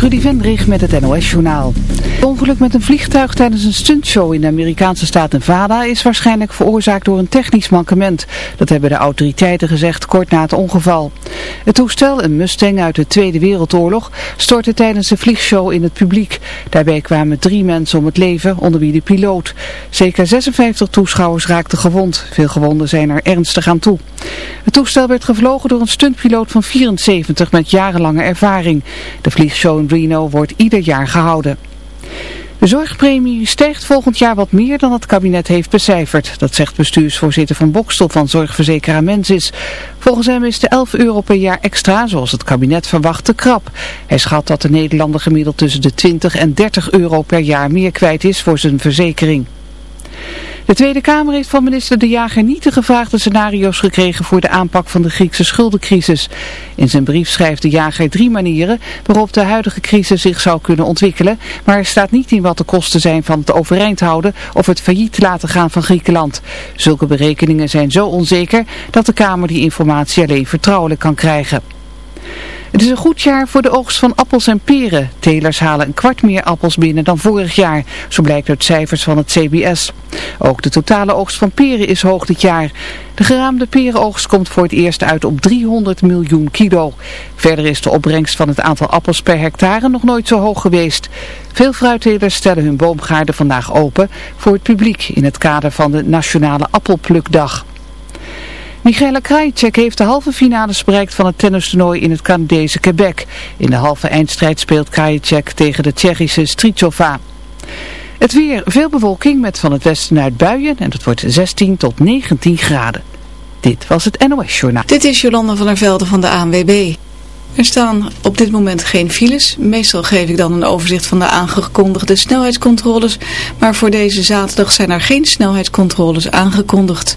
Trudy Vendrig met het NOS-journaal. Het ongeluk met een vliegtuig tijdens een stuntshow in de Amerikaanse staat Nevada is waarschijnlijk veroorzaakt door een technisch mankement. Dat hebben de autoriteiten gezegd kort na het ongeval. Het toestel, een Mustang uit de Tweede Wereldoorlog, stortte tijdens de vliegshow in het publiek. Daarbij kwamen drie mensen om het leven, onder wie de piloot. Zeker 56 toeschouwers raakten gewond. Veel gewonden zijn er ernstig aan toe. Het toestel werd gevlogen door een stuntpiloot van 74 met jarenlange ervaring. De vliegshow in Reno wordt ieder jaar gehouden. De zorgpremie stijgt volgend jaar wat meer dan het kabinet heeft becijferd. Dat zegt bestuursvoorzitter van Bokstel van zorgverzekeraar Mensis. Volgens hem is de 11 euro per jaar extra, zoals het kabinet verwacht, te krap. Hij schat dat de Nederlander gemiddeld tussen de 20 en 30 euro per jaar meer kwijt is voor zijn verzekering. De Tweede Kamer heeft van minister De Jager niet de gevraagde scenario's gekregen voor de aanpak van de Griekse schuldencrisis. In zijn brief schrijft De Jager drie manieren waarop de huidige crisis zich zou kunnen ontwikkelen, maar er staat niet in wat de kosten zijn van het overeind houden of het failliet laten gaan van Griekenland. Zulke berekeningen zijn zo onzeker dat de Kamer die informatie alleen vertrouwelijk kan krijgen. Het is een goed jaar voor de oogst van appels en peren. Telers halen een kwart meer appels binnen dan vorig jaar, zo blijkt uit cijfers van het CBS. Ook de totale oogst van peren is hoog dit jaar. De geraamde perenoogst komt voor het eerst uit op 300 miljoen kilo. Verder is de opbrengst van het aantal appels per hectare nog nooit zo hoog geweest. Veel fruittelers stellen hun boomgaarden vandaag open voor het publiek in het kader van de Nationale Appelplukdag. Michaela Krajicek heeft de halve finales bereikt van het tennistoernooi in het Canadese Quebec. In de halve eindstrijd speelt Krajicek tegen de Tsjechische Strichova. Het weer, veel bewolking met van het westen uit buien en het wordt 16 tot 19 graden. Dit was het NOS Journaal. Dit is Jolanda van der Velde van de ANWB. Er staan op dit moment geen files. Meestal geef ik dan een overzicht van de aangekondigde snelheidscontroles. Maar voor deze zaterdag zijn er geen snelheidscontroles aangekondigd.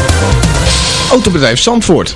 Autobedrijf Zandvoort.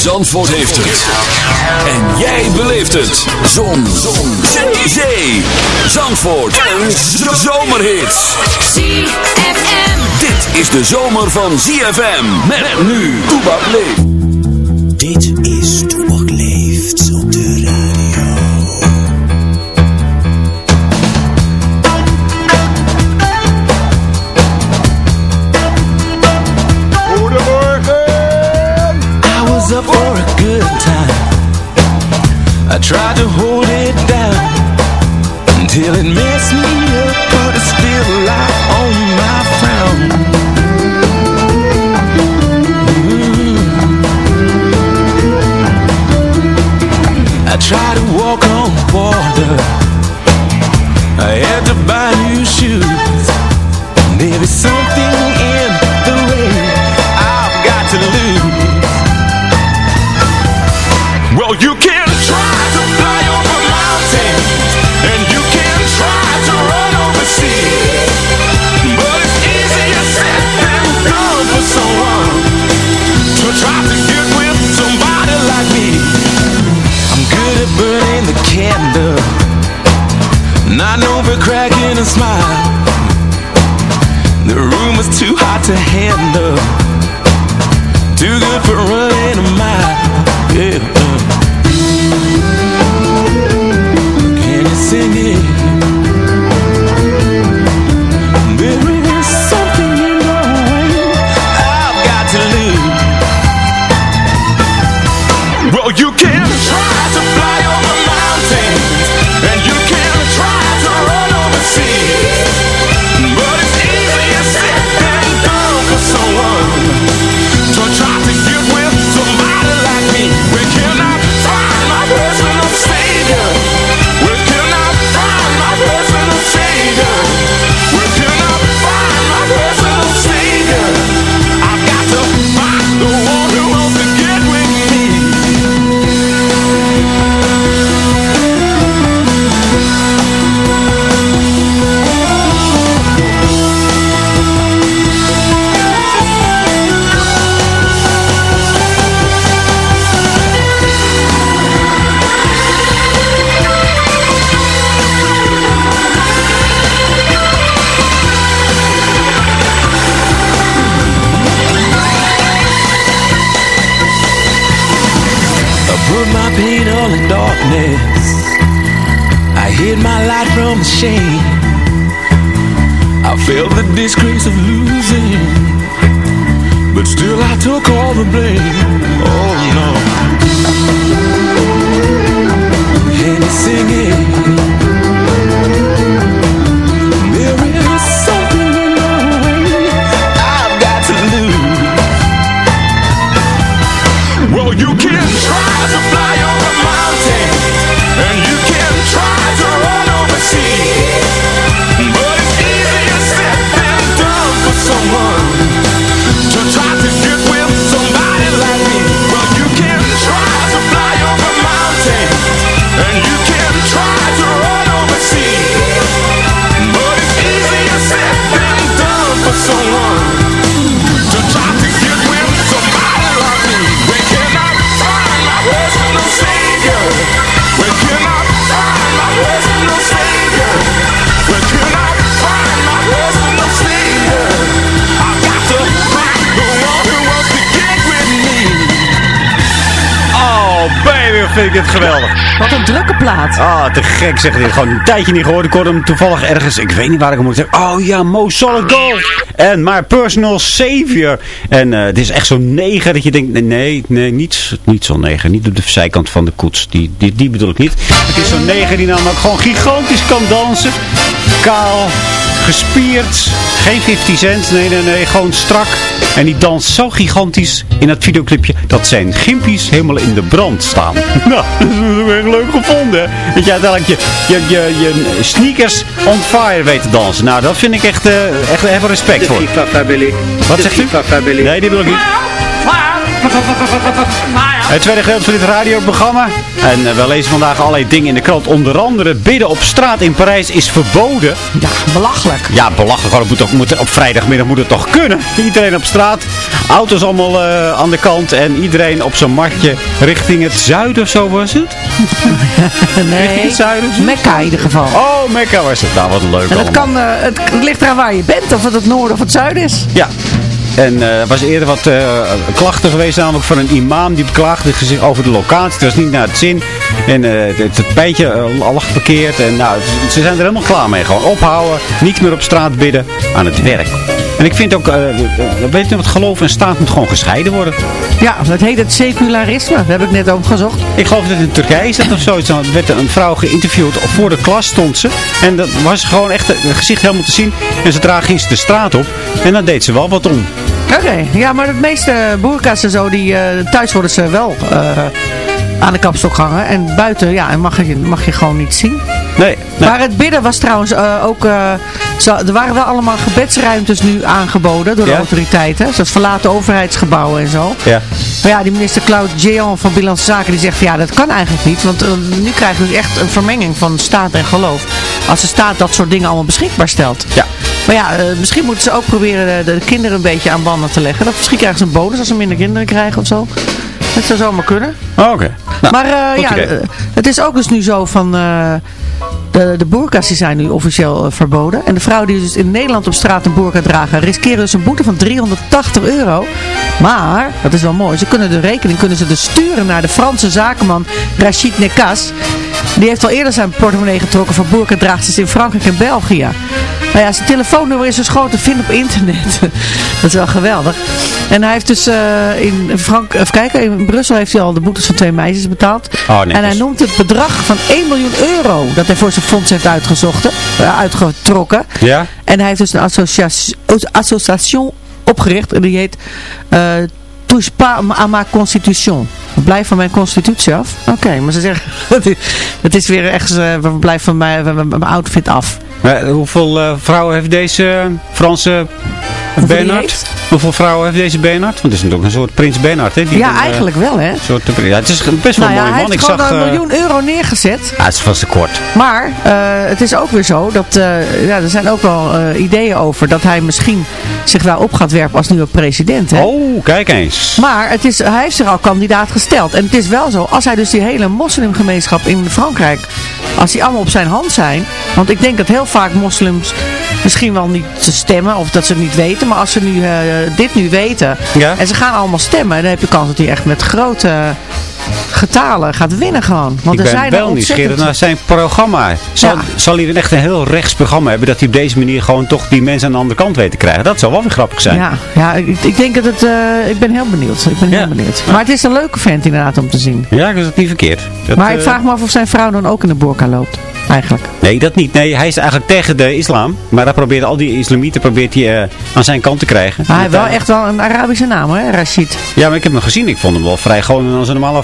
Zandvoort heeft het. En jij beleeft het. Zon. Zon. Zee. Zandvoort. En zomerhits. ZFM. Dit is de zomer van ZFM. Met nu. Toebak leeft. Dit is Mm. I tried to vind ik dit geweldig. Wat een drukke plaat. Ah, te gek zeg dit. Gewoon een tijdje niet gehoord. Ik hoorde hem toevallig ergens. Ik weet niet waar ik hem moet zeggen. Oh ja, Mo Solid Gold. En My Personal Savior. En eh, het is echt zo'n neger dat je denkt. Nee, nee, nee niet, niet zo'n neger. Niet op de zijkant van de koets. Die, die, die bedoel ik niet. Het is zo'n neger die namelijk gewoon gigantisch kan dansen. Kaal. Gespierd. Geen 50 cent. Nee, nee, nee. Gewoon strak. En die danst zo gigantisch in dat videoclipje. Dat zijn gimpies helemaal in de brand staan. Nou, dat is erg leuk gevonden. hè? Dat je uiteindelijk je, je, je, je sneakers on fire weet te dansen. Nou, dat vind ik echt, eh echt even respect voor. Wat zegt u? Nee, die wil ik niet. Het tweede gedeelte van dit radioprogramma. En eh, we lezen vandaag allerlei dingen in de krant. Onder andere bidden op straat in Parijs is verboden. Ja, belachelijk. Ja, belachelijk. Moet toch, moet, op vrijdagmiddag moet het toch kunnen? Iedereen op straat. Auto's allemaal eh, aan de kant. En iedereen op zijn matje richting het zuiden of zo was het? Richting Nee, het zuiden? Mekka in ieder geval. Oh, Mekka was het. Nou, wat leuk En het, allemaal. kan, eh, het, het ligt eraan waar je bent, of het het noorden of het zuiden is. Ja. En eh, er was eerder wat eh, klachten geweest, namelijk van een imam die beklaagde zich over de locatie. Het was niet naar het zin. En eh, het, het bijtje eh, lag verkeerd. En nou, het- ze zijn er helemaal klaar mee. Gewoon ophouden, niet meer op straat bidden, aan het werk. En ik vind ook, eh, eh, weet je wat, geloof en staat moet gewoon gescheiden worden. Ja, dat heet het secularisme. Daar heb ik net opgezocht. Ik geloof dat in Turkije is dat of zoiets. Dan werd er een vrouw geïnterviewd. Voor de klas stond ze. En dat was gewoon echt het gezicht helemaal te zien. En zodra ging ze de straat op. En dan deed ze wel wat om. Oké, ja, maar de meeste boerka's en zo, die, eh, thuis worden ze wel eh, aan de kapstok hangen. En buiten, ja, en mag je, mag je gewoon niet zien. Nee, nee. Maar het bidden was trouwens eh, ook... zo, er waren wel allemaal gebedsruimtes nu aangeboden door de Ja? autoriteiten. Zoals verlaten overheidsgebouwen en zo. Ja. Maar ja, die minister Claude Jean van Binnenlandse Zaken die zegt van ja, dat kan eigenlijk niet. Want eh, nu krijgen we dus echt een vermenging van staat en geloof. Als de staat dat soort dingen allemaal beschikbaar stelt. Ja. Maar ja, eh, misschien moeten ze ook proberen de, de kinderen een beetje aan banden te leggen. Dat misschien krijgen ze een bonus als ze minder kinderen krijgen of zo. Dat zou zomaar kunnen. Oh, Oké. Nou, maar eh, ja, eh, het is ook dus nu zo van... eh, de, de zijn nu officieel eh, verboden. En de vrouwen die dus in Nederland op straat een boerka dragen... riskeren dus een boete van 380 euro. Maar, dat is wel mooi... ze kunnen de rekening kunnen ze dus sturen naar de Franse zakenman Rachid Nekas. Die heeft al eerder zijn portemonnee getrokken voor boerkadraagsters in Frankrijk en België. Nou ja, zijn telefoonnummer is dus gewoon te vinden op internet. dat is wel geweldig. En hij heeft dus eh, in Frank, even kijken, in Brussel heeft hij al de boetes van twee meisjes betaald. Oh, en hij noemt het bedrag van 1 miljoen euro dat hij voor zijn fonds heeft uitgezocht, eh, uitgetrokken. Ja? En hij heeft dus een associatie, association opgericht en die heet uh, Touche pas à ma constitution. Blijf van mijn constitutie af. Oké, maar ze zeggen, het is weer echt, uh, blijf van mijn, van mijn outfit af. Maar hoeveel uh, vrouwen heeft deze uh, Franse Bernard? Hoeveel vrouwen heeft deze Bernard? Want het is natuurlijk een soort prins Bernard. Hè? Die ja, een, eigenlijk wel hè. Soort, ja, het is best wel nou een ja, mooie man. Hij heeft Ik gewoon zag, een miljoen euro neergezet. Ja, het is vast te kort. Maar uh, het is ook weer zo dat uh, ja, er zijn ook wel uh, ideeën over dat hij misschien zich wel op gaat werpen als nieuwe president. Hè? Oh, kijk eens. Maar het is, hij heeft zich al kandidaat gesteld. En het is wel zo, als hij dus die hele moslimgemeenschap in Frankrijk, als die allemaal op zijn hand zijn. Want ik denk dat heel vaak moslims misschien wel niet te stemmen of dat ze het niet weten. Maar als ze nu, dit nu weten ja? en ze gaan allemaal stemmen, dan heb je kans dat hij echt met grote getalen gaat winnen gewoon. Want ik er ben zijn wel er nieuwsgierig naar zijn programma. Zal, Ja. zal hij dan echt een heel rechts programma hebben dat hij op deze manier gewoon toch die mensen aan de andere kant weet te krijgen? Dat zou wel weer grappig zijn. Ja, ja ik, ik denk dat het... eh, ik ben heel benieuwd. Ik ben Ja. heel benieuwd. Maar het is een leuke vent inderdaad om te zien. Ja, ik is het niet verkeerd. Dat, maar ik eh, vraag me af of zijn vrouw dan ook in de burka loopt. Eigenlijk. Nee, dat niet. Nee, hij is eigenlijk tegen de islam. Maar hij probeert al die islamieten probeert hij, eh, aan zijn kant te krijgen. Maar hij heeft wel Eh, echt wel een Arabische naam, hè? Rashid. Ja, maar ik heb hem gezien. Ik vond hem wel vrij gewoon als een normale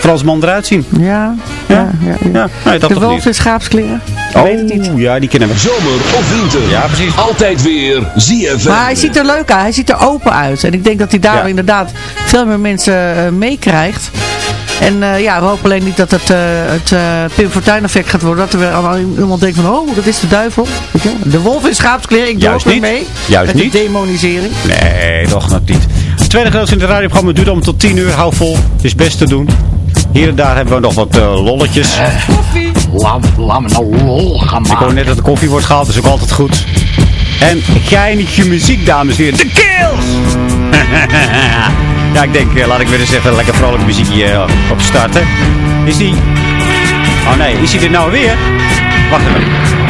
Fransman eruit zien. Ja, ja, ja. ja, Ja, nee, dat de toch wolf in schaapskleren. Ik Oh, weet het niet. ja, die kennen we. Zomer of winter. Ja, precies. Altijd weer ZFM. Maar hij ziet er leuk uit. Hij ziet er open uit. En ik denk dat hij daar Ja. inderdaad veel meer mensen eh, meekrijgt. En eh, ja, we hopen alleen niet dat het, eh, het eh, Pim Fortuyn effect gaat worden. Dat er weer allemaal iemand denkt van, oh, dat is de duivel. Weet je? De wolf in schaapskleren, ik doe niet. mee. Juist met niet. de demonisering. Nee, toch nog niet. Het tweede gedeelte in het radioprogramma duurt om tot 10 uur. Hou vol. Het is best te doen. Hier en daar hebben we nog wat lolletjes. Laat, laat me nou lol gaan Ik maken. hoor net dat de koffie wordt gehaald, dat is ook altijd goed. En geinige muziek, dames en heren. De Kills! ja, ik denk, eh, laat ik weer eens even lekker vrolijk muziekje eh, op starten. Is die... Oh nee, is hij er nou weer? Wacht even.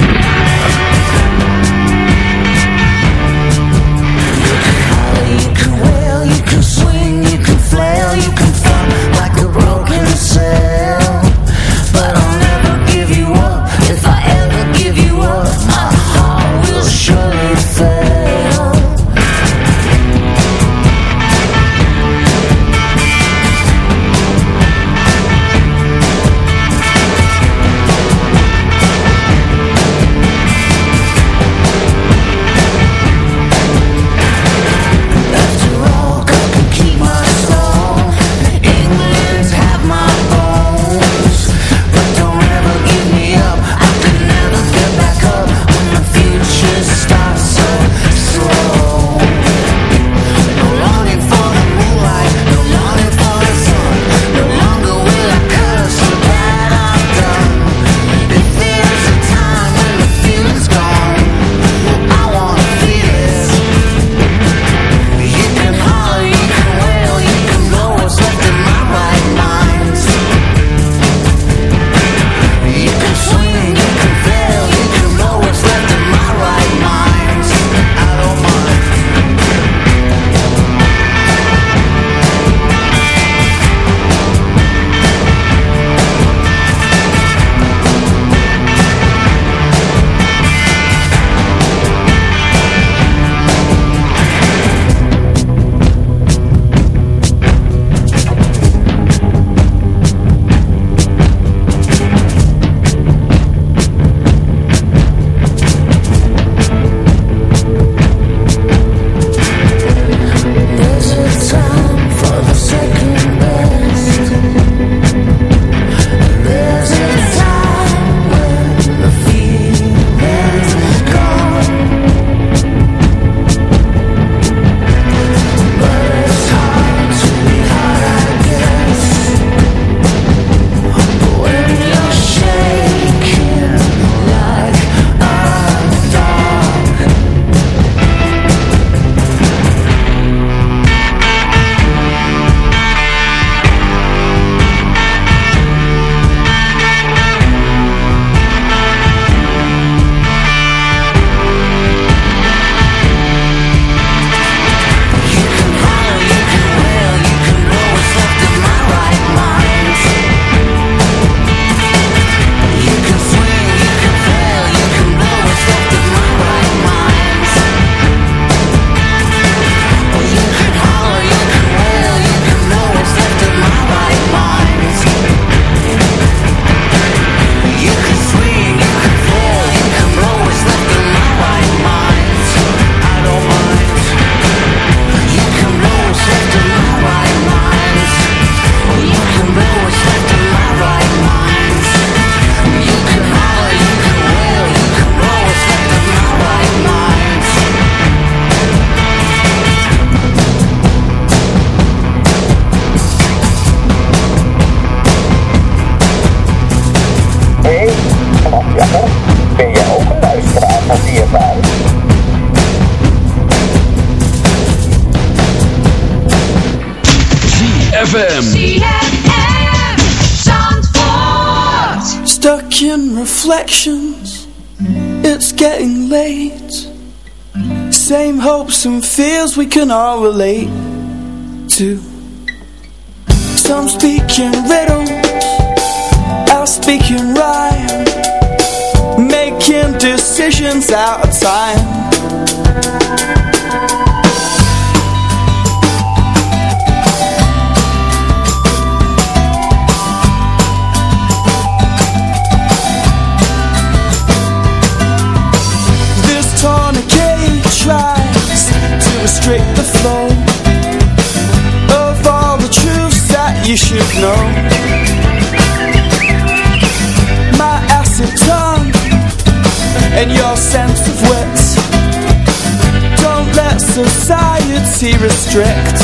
Hopes and fears we can all relate to. Some speak in riddles, I speak in rhyme. Making decisions out of time. Restrict the flow of all the truths that you should know. My acid tongue and your sense of wit don't let society restrict.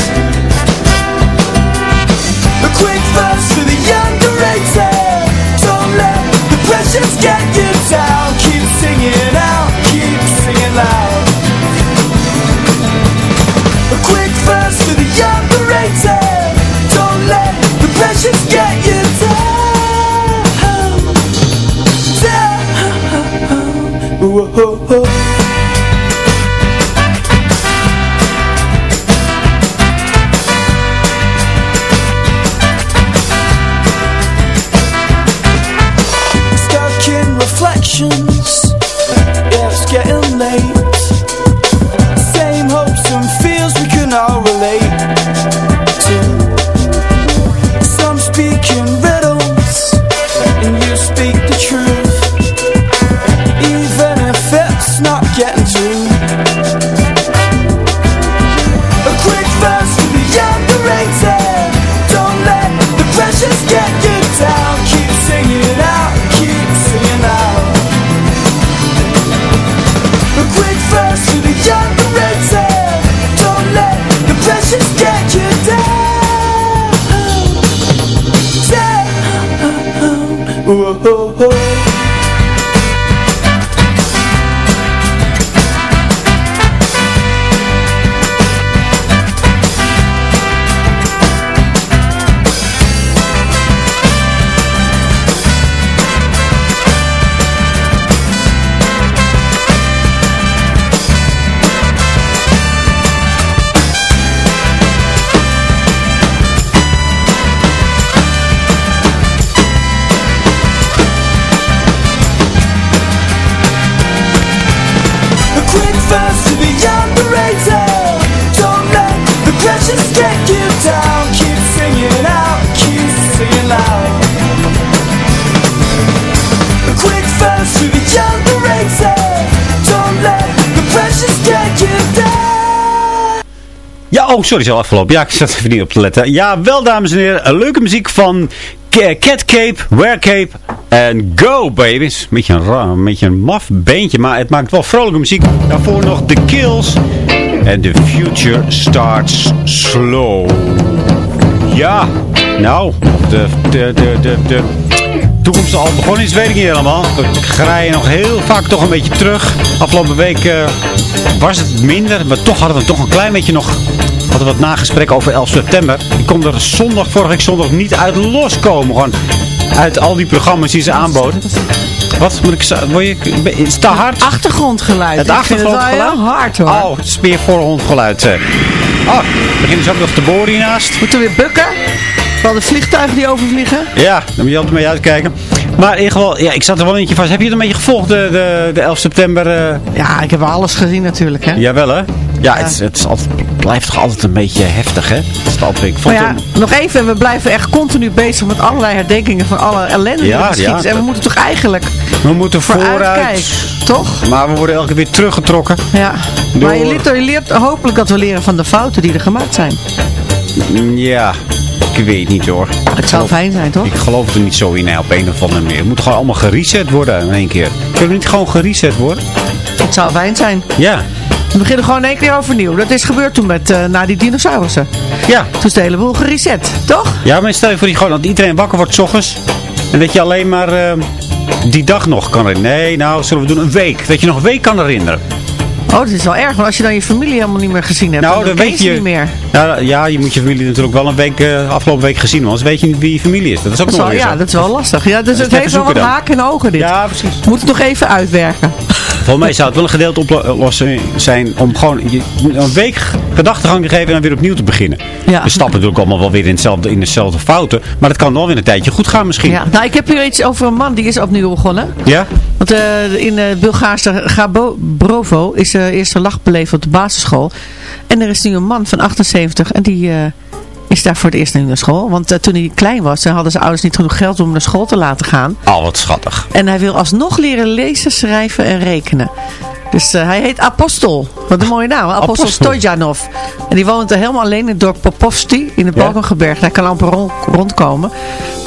A quick verse for the underrated. Don't let the pressures get you down. Keep singing out, keep singing loud. For the underrated. Don't let the pressures get you down. Down. Oh, sorry, zo afgelopen. Ja, ik zat even niet op te letten. Ja, wel, dames en heren. Leuke muziek van Cat Cape, Wear Cape en Go, babies. Beetje een, ra- een beetje een maf beentje, maar het maakt wel vrolijke muziek. Daarvoor nog The Kills en The Future Starts Slow. Ja, nou, de, de, de, de, de toekomst al begonnen is, weet ik niet helemaal. We grijden nog heel vaak toch een beetje terug. Afgelopen week eh, was het minder, maar toch hadden we toch een klein beetje nog... Hadden we wat nagesprek over 11 september. Ik kon er zondag, vorige week zondag niet uit loskomen. Gewoon uit al die programma's die ze aanboden. Wat moet ik? Word je, is het te hard? Achtergrondgeluid. Het het achtergrondgeluid? heel hard hoor. Oh, het is weer voorgrondgeluid. eh. Oh, beginnen ze ook nog te boren hiernaast. Moeten we weer bukken? Wel de vliegtuigen die overvliegen? Ja, daar moet je altijd mee uitkijken. Maar in ieder geval, ja, ik zat er wel eentje vast. Heb je het een beetje gevolgd, de, de, de 11 september? eh? Ja, ik heb alles gezien natuurlijk hè. Jawel hè? Ja, Het, het is altijd, blijft toch altijd een beetje heftig hè? Het is altijd, ik vond Maar ja, het- nog even, we blijven echt continu bezig met allerlei herdenkingen van alle ellende Ja. En we moeten toch eigenlijk we moeten vooruit. toch? Maar we worden elke keer weer teruggetrokken. Ja. Maar je leert, je leert hopelijk dat we leren van de fouten die er gemaakt zijn. Mm, Ja, ik weet niet hoor. Het zou fijn zijn, toch? Ik geloof er niet zo in hè, op een of andere manier. Het moet gewoon allemaal gereset worden in één keer. Kunnen we niet gewoon gereset worden? Het zou fijn zijn. Ja. We beginnen gewoon één keer overnieuw. Dat is gebeurd toen met, eh, na die dinosaurussen. Ja. Toen is de hele boel gereset, toch? Ja, maar stel je voor die gewoon dat iedereen wakker wordt 's ochtends. En dat je alleen maar eh, die dag nog kan herinneren. Nee, nou, zullen we doen een week. Dat je nog een week kan herinneren. Oh, dat is wel erg. Want als je dan je familie helemaal niet meer gezien hebt, Nou, dan, weet je- niet meer. Ja, ja, je moet je familie natuurlijk wel een week, eh, afgelopen week gezien, want anders weet je niet wie je familie is. Dat is ook Dat nog wel, ja, zo. dat is wel lastig. Ja, dus Dat het heeft wel wat haken en ogen dit. Ja, precies. We moeten het nog even uitwerken. Volgens mij zou het wel een gedeelte oplossing zijn om gewoon een week gedachtegang te geven en dan weer opnieuw te beginnen. Ja. We stappen natuurlijk allemaal wel weer in, hetzelfde, in dezelfde fouten, maar het kan wel weer een tijdje goed gaan misschien. Ja. Nou, ik heb hier iets over een man die is opnieuw begonnen. Ja? Want eh, in de Bulgaarse Gabrovo is de eerste lach beleefd op de basisschool. En er is nu een man van 78 en die eh, is daar voor het eerst naar school. Want eh, toen hij klein was, hadden zijn ouders niet genoeg geld om naar school te laten gaan. Oh, wat schattig. En hij wil alsnog leren lezen, schrijven en rekenen. Dus eh, hij heet Apostel. Wat een mooie naam. Apostel, Apostel. Stojanov. En die woont er helemaal alleen in het dorp Popovski in het Ja. Balkangebergte. Hij kan amper rond- rondkomen.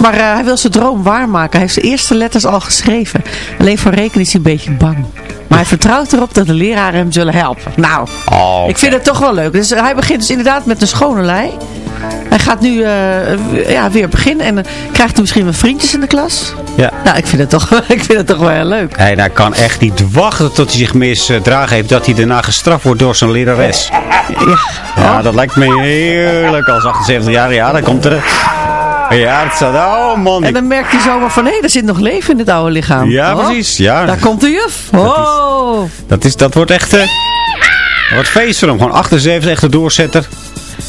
Maar eh, hij wil zijn droom waarmaken. Hij heeft zijn eerste letters al geschreven. Alleen voor rekenen is hij een beetje bang. Maar hij vertrouwt erop dat de leraren hem zullen helpen. Nou, Oh, ik vind het toch wel leuk. Dus hij begint dus inderdaad met een schone lei. Hij gaat nu eh, ja, weer beginnen. En krijgt misschien wel vriendjes in de klas. Ja. Nou, ik vind het toch, ik vind het toch wel heel leuk. Hij hij kan echt niet wachten tot hij zich misdragen heeft. Dat hij daarna gestraft wordt door zijn lerares. Ja. Ja, dat lijkt me heerlijk als 78 jaar. Ja, dan komt er... Ja, het staat... Oh man. En dan merkt hij zomaar van, hé, er zit nog leven in dit oude lichaam. Ja, Oh, precies. Ja. Daar komt de juf. Oh. Dat, is, dat wordt echt... eh dat wordt feest voor hem. Gewoon 78, echt een doorzetter.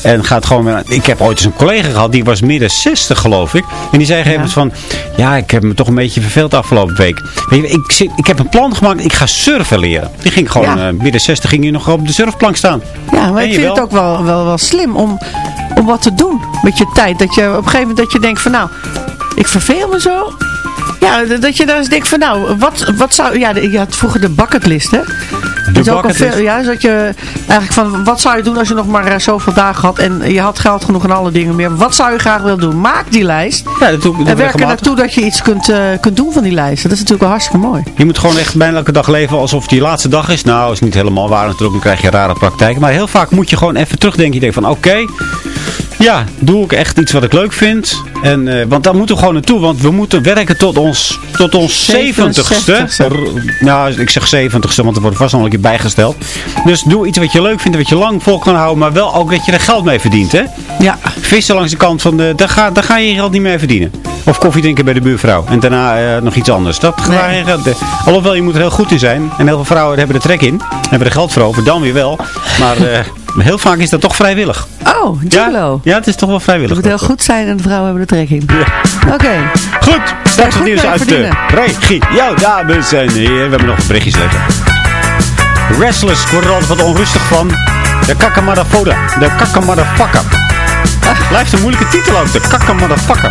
En gaat gewoon... Ik heb ooit eens een collega gehad, die was midden 60 geloof ik. En die zei gegeven moment van... Ja, ik heb me toch een beetje verveeld de afgelopen week. Weet je, ik, zit, ik heb een plan gemaakt, ik ga surfen leren. Die ging gewoon... Ja. eh, midden 60 ging hij nog op de surfplank staan. Ja, maar En ik je vind wel? het ook wel, wel, wel slim om, om wat te doen met je tijd. Dat je op een gegeven moment dat je denkt van nou, ik verveel me zo. Ja, dat je dan eens denkt van nou, wat, wat zou... Ja, je had vroeger de bucketlist, hè? Dat is ook een ja, dus dat je eigenlijk van wat zou je doen als je nog maar eh, zoveel dagen had en je had geld genoeg en alle dingen meer. Wat zou je graag willen doen? Maak die lijst. Ja, dat doe, En werk er naartoe dat je iets kunt, eh, kunt doen van die lijst. Dat is natuurlijk wel hartstikke mooi. Je moet gewoon echt bijna elke dag leven alsof het je laatste dag is. Nou, is niet helemaal waar natuurlijk. Dan krijg je rare praktijken. Maar heel vaak moet je gewoon even terugdenken. Je denkt van oké, ja, doe ik echt iets wat ik leuk vind. En, eh, want daar moeten we gewoon naartoe. Want we moeten werken tot ons, tot ons 70ste. 67ste. Nou, ik zeg 70ste, want er wordt vast nog een keer bijgesteld. Dus doe iets wat je leuk vindt, wat je lang vol kan houden. Maar wel ook dat je er geld mee verdient, hè? Ja. Vissen langs de kant van de... Daar ga, daar ga je je geld niet mee verdienen. Of koffie drinken bij de buurvrouw. En daarna eh, nog iets anders. Dat ga je, geld- de- alhoewel, je moet er heel goed in zijn. En heel veel vrouwen hebben er trek in. Hebben er geld voor over. Dan weer wel. Maar eh, heel vaak is dat toch vrijwillig. Oh, Gigolo. Ja, het is toch wel Het vrijwillig. moet heel goed zijn en de vrouwen hebben er trek in. Oké. Goed, straks het nieuws uit de verdienen. regie. Ja, dames en heren. We hebben nog berichtjes liggen. Restless, ik word er altijd wat onrustig van. De Kakamadafoda. De Kakamadafakka. Blijft een moeilijke titel ook. De Kakamadafakka.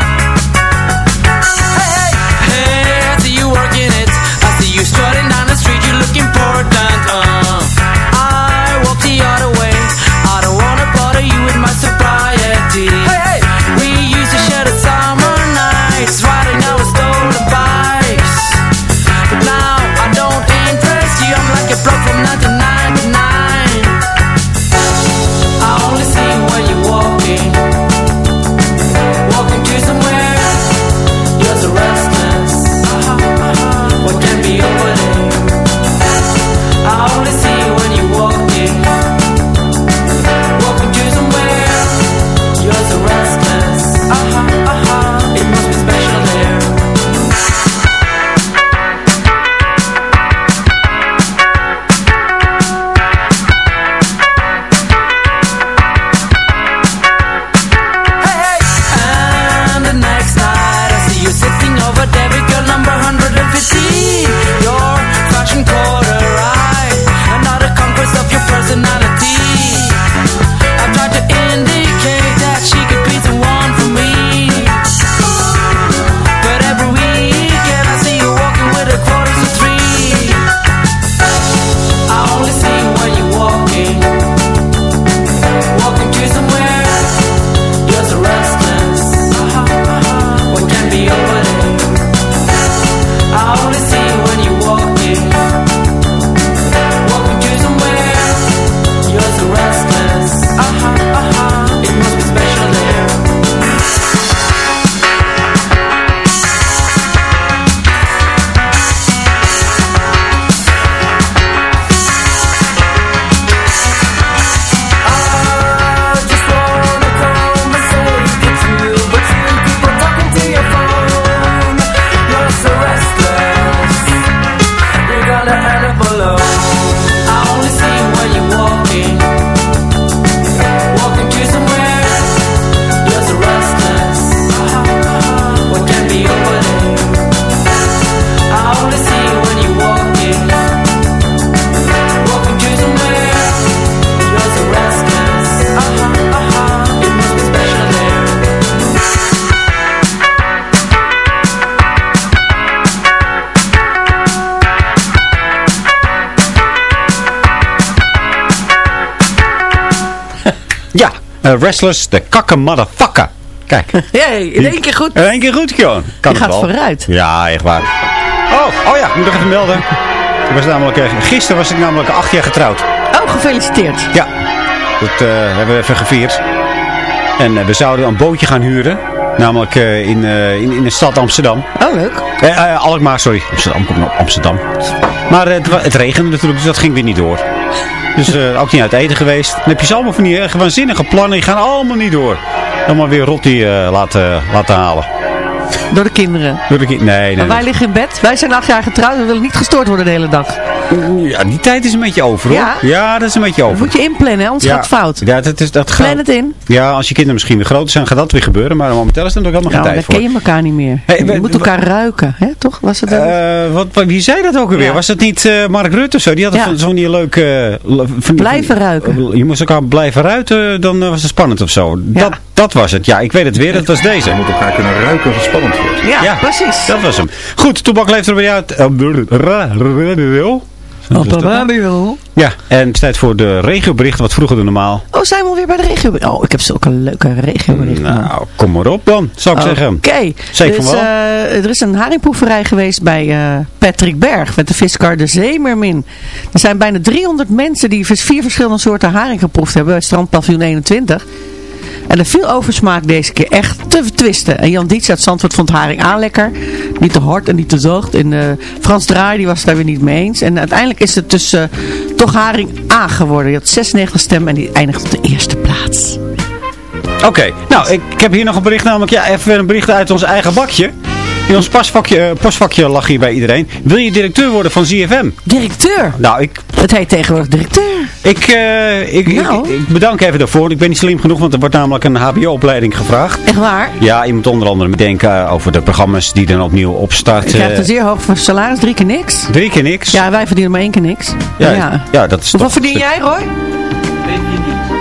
Restless, de kakke motherfucker. Kijk. Jee, in één keer goed. In één keer goed, gewoon. Kan Je gaat wel. vooruit. Ja, echt waar. Oh, oh ja, ik moet nog even melden. Ik was namelijk, eh, gisteren was ik namelijk acht jaar getrouwd. Oh, gefeliciteerd. Ja, dat eh, hebben we even gevierd. En eh, we zouden een bootje gaan huren. Namelijk eh, in, eh, in, in de stad Amsterdam. Oh, leuk. Eh, eh, Alkmaar, sorry. Amsterdam, kom Amsterdam. Maar eh, het, het regende natuurlijk, dus dat ging weer niet door. Dus eh, ook niet uit eten geweest. Dan heb je ze allemaal van die eh, waanzinnige plannen. Die gaan allemaal niet door. Helemaal weer rotti eh, laten, laten halen. Door de kinderen. Door de ki- nee, nee. Maar wij liggen in bed. Wij zijn acht jaar getrouwd. We willen niet gestoord worden de hele dag. Ja, die tijd is een beetje over hoor. Ja? dat is een beetje over. Dat moet je inplannen, anders ja. gaat het fout. Ja, dat is, dat Plan gaat. het in. Ja, als je kinderen misschien weer groot zijn, gaat dat weer gebeuren. Maar momenteel is er nog helemaal Ja, geen dan tijd ken voor. je elkaar niet meer. Hey, je we- moet elkaar ruiken, hè? toch? Was het Eh, wat, wat- wie zei dat ook alweer? Ja. Was dat niet eh, Mark Rutte of zo? Die had Ja. zo'n die leuke... eh, van- Blijven ruiken. Je moest elkaar blijven ruiten, dan was het spannend of zo. Dat, dat was het. Ja, ik weet het weer. Dat was deze. Je moet elkaar kunnen ruiken als het spannend wordt. Ja, precies. Dat was hem. Goed, Toebak leeft er bij jou uit. Op de radio. Ja, en het is tijd voor de regioberichten, wat vroeger dan normaal. Oh, zijn we alweer bij de regio? Oh, ik heb zulke leuke regioberichten. Nou, kom maar op dan, zou ik zeggen. Oké. Zeker Dus, van wel. eh, er is een haringproeverij geweest bij eh, Patrick Berg met de viskar de Zeemermin. Er zijn bijna 300 mensen die vier verschillende soorten haring geproefd hebben bij strandpaviljoen 21. En er viel oversmaak deze keer echt te vertwisten. En Jan Dietz uit Zandvoort vond haring aan lekker. Niet te hard en niet te zacht. En eh, Frans Draai die was het daar weer niet mee eens. En uiteindelijk is het dus eh, toch haring A geworden. Je had 96 stemmen en die eindigt op de eerste plaats. Oké, nou, ik, ik heb hier nog een bericht, namelijk ja, even een bericht uit ons eigen bakje. In ons pasvakje, eh, postvakje lag hier bij iedereen. Wil je directeur worden van ZFM? Directeur? Nou, ik... Het heet tegenwoordig directeur. Ik, eh, ik, Nou. ik, ik bedank even daarvoor. Ik ben niet slim genoeg, want er wordt namelijk een hbo-opleiding gevraagd. Echt waar? Ja, je moet onder andere bedenken over de programma's die dan opnieuw Je opstarten. krijgt een zeer hoog salaris, drie keer niks. Drie keer niks. Ja, wij verdienen maar één keer niks. Ja, ja. ja, dat is Hoeveel verdien jij, Roy?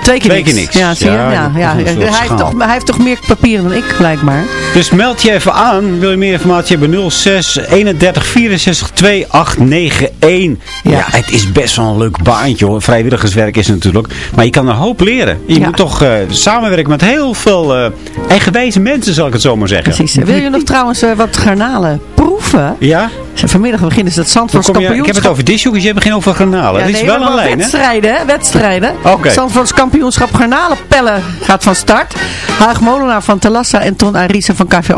Twee keer Twee niks. keer niks. Ja, zie je? Ja, Ja, ja, Hij, heeft toch, hij heeft toch meer papieren dan ik, blijkbaar. Dus meld je even aan. Wil je meer informatie hebben? 06 31 64 2891. Ja. het is best wel een leuk baantje hoor. Vrijwilligerswerk is natuurlijk. Maar je kan een hoop leren. Je Ja. moet toch eh, samenwerken met heel veel eh, eigenwijze mensen, zal ik het zo maar zeggen. Precies. Wil je nog trouwens eh, wat garnalen proeven? Ja? Vanmiddag beginnen ze het Dan Zandvoorts je, ik heb kampioenschap. het over disjoekjes, je hebt geen over granalen. Ja, Dit is wel een lijn, hè? wedstrijden, hè? Wedstrijden. Oké. Zandvoorts kampioenschap garnalenpellen gaat van start. Haag Molenaar van Talassa en Ton Arisa van KV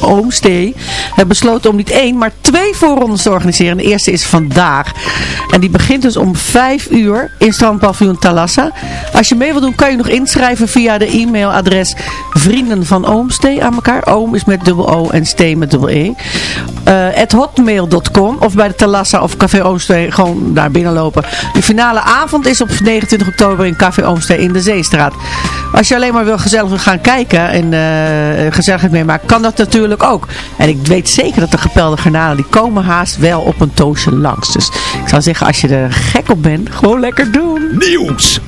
Oomstee hebben besloten om niet één, maar twee voorrondes te organiseren. De eerste is vandaag. En die begint dus om vijf uur in strandpaviljoen Talassa. Als je mee wil doen, kan je nog inschrijven via de e-mailadres vrienden van Oomstee aan elkaar. Oom is met dubbel O en stee met dubbel E. Eh, hotmail.com of bij de Talassa of Café Oomstee gewoon daar binnenlopen. De finale avond is op 29 oktober in Café Oomstee in de Zeestraat. Als je alleen maar wil gezellig gaan kijken en eh gezelligheid meemaken, kan dat natuurlijk ook. En ik weet zeker dat de gepelde garnalen, die komen haast wel op een toosje langs. Dus ik zou zeggen, als je er gek op bent, gewoon lekker doen. Nieuws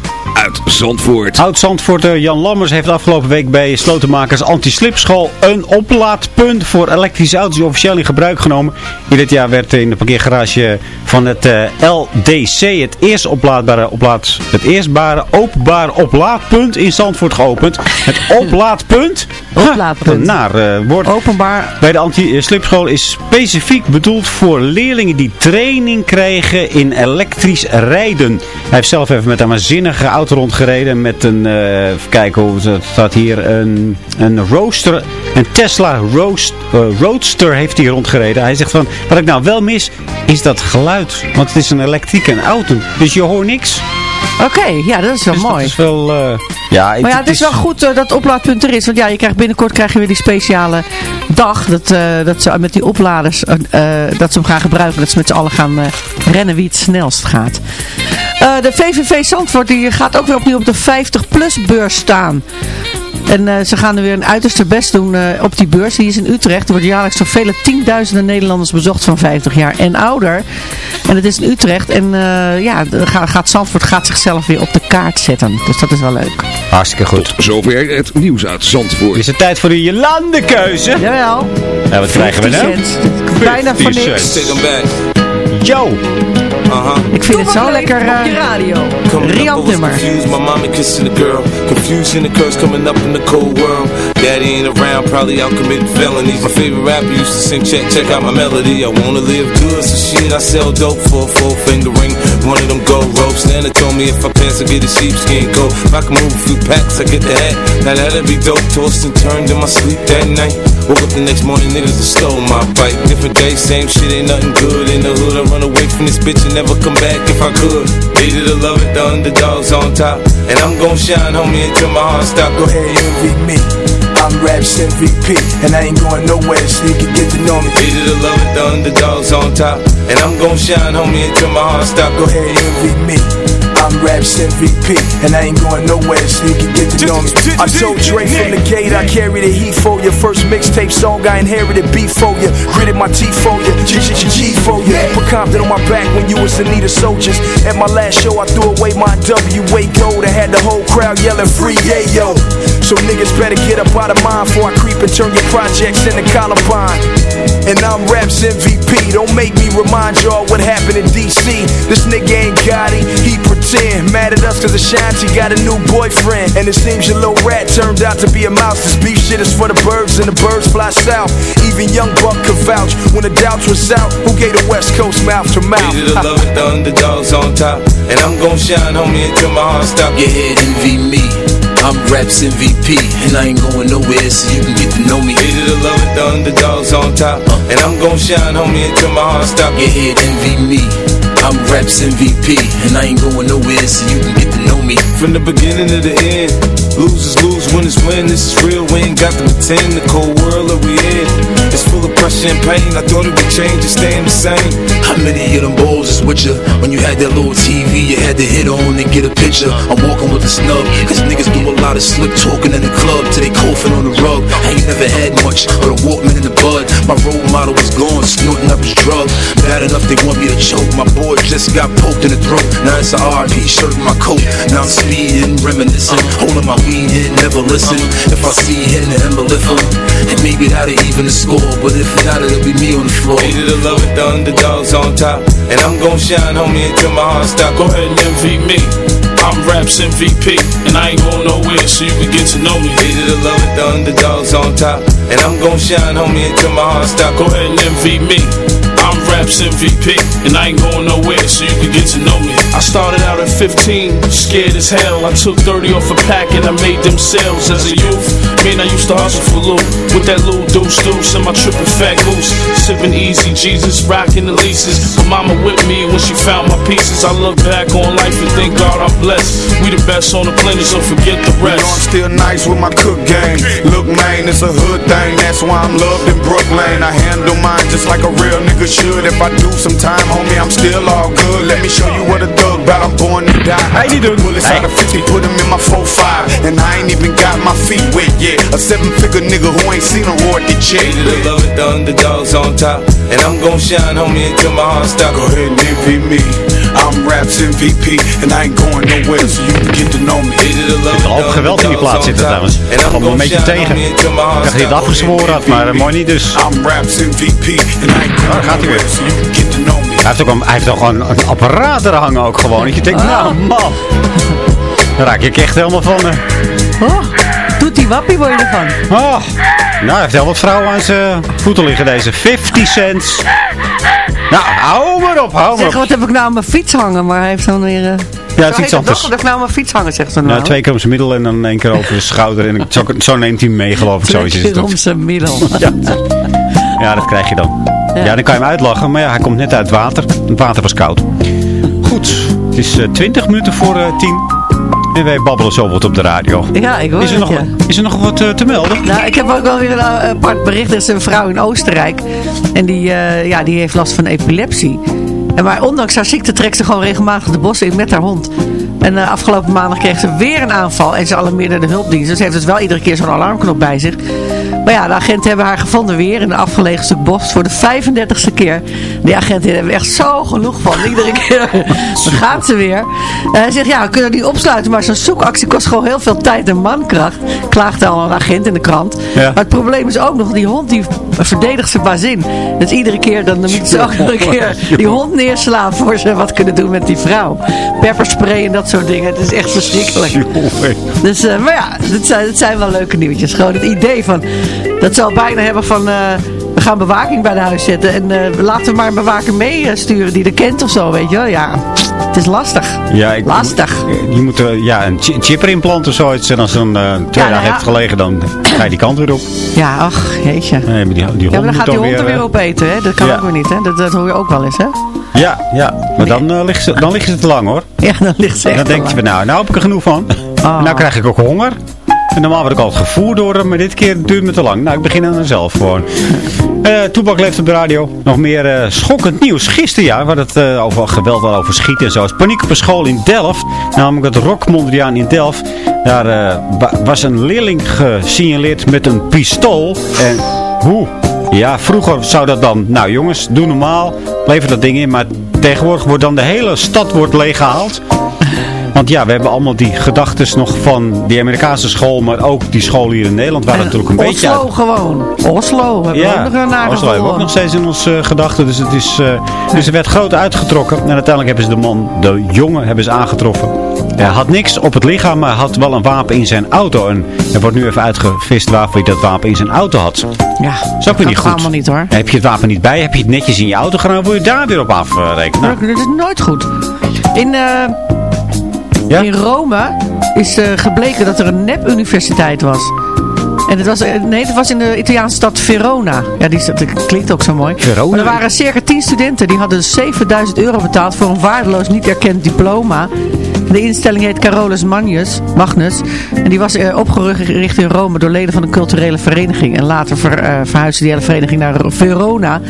uit Zandvoort. Oud-Zandvoort Jan Lammers heeft afgelopen week bij Slotenmakers Anti-Slipschool een oplaadpunt voor elektrische auto's officieel in gebruik genomen. In dit jaar werd in de parkeergarage van het eh, LDC het eerst oplaadbare, oplaad, het eerstbare openbare oplaadpunt in Zandvoort geopend. Het oplaadpunt. Oplaadpunt. Naar eh, woord. Openbaar. Bij de anti-slipschool is specifiek bedoeld voor leerlingen die training krijgen in elektrisch rijden. Hij heeft zelf even met een waanzinnige auto rondgereden met een, eh, even kijken hoe het staat hier, een, een Roadster, een Tesla Roast, eh, Roadster heeft hij rondgereden. Hij zegt van, wat ik nou wel mis, is dat geluid. Want het is een elektrische auto, dus je hoort niks. Oké, ja, dat is wel Dus mooi. dat is wel, eh, ja, Maar ja, het is wel goed dat het oplaadpunt er is. Want ja, je krijgt binnenkort krijg je weer die speciale dag. Dat, eh, dat ze met die opladers, dat ze hem gaan gebruiken. Dat ze met z'n allen gaan eh, rennen wie het snelst gaat. Eh, de VVV Zandvoort die gaat ook weer opnieuw op de 50-plus beurs staan. En eh, ze gaan er weer een uiterste best doen eh, op die beurs. Die is in Utrecht. Er wordt jaarlijks door vele tienduizenden Nederlanders bezocht van 50 jaar en ouder. En het is in Utrecht. En eh, ja, gaat Zandvoort gaat zichzelf weer op de kaart zetten. Dus dat is wel leuk. hartstikke goed. Zover het nieuws uit Zandvoort. Is het tijd voor de Jolande-keuze? Jawel. Ja, wat krijgen we nou? 50 cent. Bijna voor 50 niks. cent. Yo! Uh-huh. Ik vind het zo lekker uh, radio. riant nummer. confused, my mommy kissing the girl. Confusion and curse coming up in the cold world. Daddy ain't around, probably out committing felonies. My favorite rapper used to sing, check, check out my melody. I wanna live good, so shit, I sell dope for a four finger ring. One of them gold ropes. Nana told me if I pass, I get a sheepskin coat. If I can move a few packs, I get the hat. Now that'd be dope. Tossed and turned in my sleep that night. Woke up the next morning, niggas have stole my bike. Different day, same shit, ain't nothing good in the hood. I run away from this bitch and never come back if I could. Hated to love it, the underdogs on top. And I'm gon' shine, homie, until my heart stop. Go ahead, envy me. I'm Raps MVP, and I ain't going nowhere, so you can get to know me. Hated to love it, the underdogs on top. And I'm gon' shine, homie, until my heart stop. Go ahead, and envy me. I'm Raps MVP, and I ain't going nowhere, so you can get to know me. I told Dre from the gate, I carry the heat for you. First mixtape song, I inherited beef for you. Gritted my teeth for you, G G G G for you. Put Compton on my back when you was in need of soldiers. At my last show, I threw away my WA gold. I had the whole crowd yelling free yayo. So niggas better get up out of mine before I creep and turn your projects into Columbine. And I'm Raps MVP. Don't make me remind y'all what happened in DC. This nigga ain't got it, he pretend. Mad at us cause Ashanti got a new boyfriend. And it seems your little rat turned out to be a mouse. This beef shit is for the birds and the birds fly south. Even Young Buck could vouch when the doubts was out. Who gave the West Coast mouth to mouth? Hated to love it, the underdogs on top. And I'm gon' shine, homie, until my heart stop. Your head envy me. I'm Raps MVP, and I ain't going nowhere, so you can get to know me. Hated to love it, the underdogs on top. Uh. And I'm gon' shine, homie, until my heart stop. Your head envy me. I'm Raps MVP, and I ain't going nowhere, so you can get to know me. From the beginning to the end, losers lose, winners win. This is real, we ain't got to pretend. The cold world that we in is full of pressure and pain. I thought it would change, it's staying the same. How many of them balls is with you? When you had that little TV, you had to hit on and get a picture. I'm walking with a snub, cause niggas do a lot of slick talking in the club till they coughing on the rug. I ain't never had much, but a Walkman in the bud. My role model was gone, snorting up his drug. Bad enough they want me to choke. My boy just got poked in the throat. Now it's a RP shirt in my coat. Now I'm speeding, reminiscing, holding my weed in, never listen. If I see him, then I'ma. And maybe that'll even the score, but if not, it'll be me on the floor. Hated to love it, the underdogs on top. And I'm gon' shine, homie, until my heart stop. Go ahead and envy me. I'm Raps MVP, and I ain't going nowhere, so you can get to know me. Hated to love it, the underdogs on top. And I'm gon' shine, homie, until my heart stop. Go ahead and envy me. I'm Raps MVP, and I ain't going nowhere, so you can get to know me. I started out at 15, scared as hell. I took 30 off a pack and I made them sales as a youth. Man, I used to hustle for loot with that little deuce deuce and my triple fat goose. Sipping easy, Jesus, rocking the leases. My mama with me when she found my pieces. I look back on life and thank God I'm blessed. We the best on the planet, so forget the You rest. know I'm still nice with my cook game. Look, man, it's a hood thing. That's why I'm loved in Brooklyn. I handle mine just like a real nigga should. If I do some time, homie, I'm still all good. Let me show you what a thug bout. I'm born to die. I need to bullets out of 50, put them in my 4-5. And I ain't even got my feet wet yet. A seven-figure nigga who ain't seen a royalty check. Hated to love it, the underdogs on top. And I'm gon' shine, homie, until my heart stop. Go ahead and envy me. I'm Raps MVP, and I ain't going nowhere, so you can get to know me. Al geweld in die plaats zitten trouwens. Valt me een beetje tegen. Ik dacht dat hij het afgezworen had, maar mooi niet dus. I'm Raps MVP, and I ain't Daar gaat hij weer. so you can get to know me. Hij heeft ook, een, hij heeft ook gewoon een apparaat er hangen ook gewoon. Dat je denkt, nou man. Daar raak ik echt helemaal van. eh. Wappie word je ervan. Oh. Nou, hij heeft wel wat vrouwen aan zijn voeten liggen deze. 50 cents. Nou, hou maar op, hou maar Zeg, op. wat heb ik nou aan mijn fiets hangen? Maar hij heeft dan weer... eh, Ja, het is iets anders. Wat heb ik nou aan mijn fiets hangen, zegt ze nou. Ja, twee keer om zijn middel en dan één keer over de schouder. En zo, zo neemt hij hem mee, geloof ik. Is het om zijn middel. Ja. ja, dat krijg je dan. Ja. dan kan je hem uitlachen. Maar ja, hij komt net uit het water. Het water was koud. Goed, het is eh, 20 minuten voor eh 10. Wij babbelen zo wat op de radio. Ja, ik hoor Is er het, nog, ja. is er nog wat eh, te melden? Nou, ik heb ook wel weer een eh, apart bericht. Er is een vrouw in Oostenrijk. En die, eh, ja, die heeft last van epilepsie. En maar ondanks haar ziekte trekt ze gewoon regelmatig de bossen in met haar hond. En afgelopen maandag kreeg ze weer een aanval. En ze alarmeerde de hulpdiensten. Ze heeft dus wel iedere keer zo'n alarmknop bij zich. Maar ja, de agenten hebben haar gevonden weer in een afgelegen stuk bos voor de 35ste keer. Die agenten hebben er echt zo genoeg van. Iedere keer dan gaat ze weer. En hij zegt, ja, we kunnen die opsluiten. Maar zo'n zoekactie kost gewoon heel veel tijd en mankracht. Klaagde al een agent in de krant. Ja. Maar het probleem is ook nog, die hond die verdedigt zijn bazin. Dus iedere keer dan moeten ze ook nog een keer die hond neerslaan voor ze wat kunnen doen met die vrouw. Pepperspray en dat soort dingen. Het is echt verschrikkelijk. Dus, eh, maar ja, het zijn, het zijn wel leuke nieuwtjes. Gewoon het idee van, dat ze al bijna hebben van... eh, we gaan bewaking bij de huis zetten. En eh, laten we maar een bewaker meesturen die er kent of zo, weet je wel. Ja, het is lastig. Ja, ik, Lastig. Je moet ja, een chi- chip erin planten of zoiets. En als dan eh, twee nou dagen ja. heeft gelegen, dan ga je die kant weer op. Ja, ach, jeetje. Nee, maar die, die hond Ja, maar dan gaat die hond er eh, weer opeten, hè. Dat kan ja. ook weer niet, hè. Dat, dat hoor je ook wel eens, hè. Ja, ja. Maar dan, eh ligt ze, dan liggen ze te lang hoor. Ja, dan ligt ze En dan denk je van nou, nou heb ik er genoeg van. En nou krijg ik ook honger. Normaal word ik altijd gevoerd door hem, maar dit keer duurt me te lang. Nou, ik begin aan mezelf gewoon. Eh Toebak leeft op de radio. Nog meer eh, schokkend nieuws. Gisteren ja, waar het eh, over geweld wel over schieten en zo. is paniek op een school in Delft. Namelijk het Rock Mondriaan in Delft. Daar wa- was een leerling gesignaleerd met een pistool. En hoe? Ja, vroeger zou dat dan, nou jongens, doe normaal. Lever dat ding in. Maar tegenwoordig wordt dan de hele stad wordt leeggehaald. Want ja, we hebben allemaal die gedachtes nog van die Amerikaanse school, maar ook die school hier in Nederland, waar het natuurlijk een beetje Oslo uit... gewoon. Oslo. We hebben ook nog aardig Oslo hebben we ook nog steeds in onze eh, gedachten. Dus, het is, eh, dus er werd groot uitgetrokken. En uiteindelijk hebben ze de man, de jongen, hebben ze aangetroffen. Hij had niks op het lichaam, maar had wel een wapen in zijn auto. En er wordt nu even uitgevist waarvoor hij dat wapen in zijn auto had. Ja, dat is ook weer niet goed. allemaal niet hoor. Heb je het wapen niet bij, heb je het netjes in je auto gedaan, wil je daar weer op afrekenen. Nou, Dat is nooit goed. In, in Rome is eh, gebleken dat er een nep-universiteit was. En het was, eh, nee, het was in de Italiaanse stad Verona. Ja, die dat klinkt ook zo mooi. Verona? Maar er waren circa 10 studenten die hadden 7000 euro betaald voor een waardeloos niet erkend diploma. De instelling heet Carolus Magnus, Magnus. En die was eh, opgericht in Rome door leden van een culturele vereniging. En later ver, verhuisde die hele vereniging naar Verona.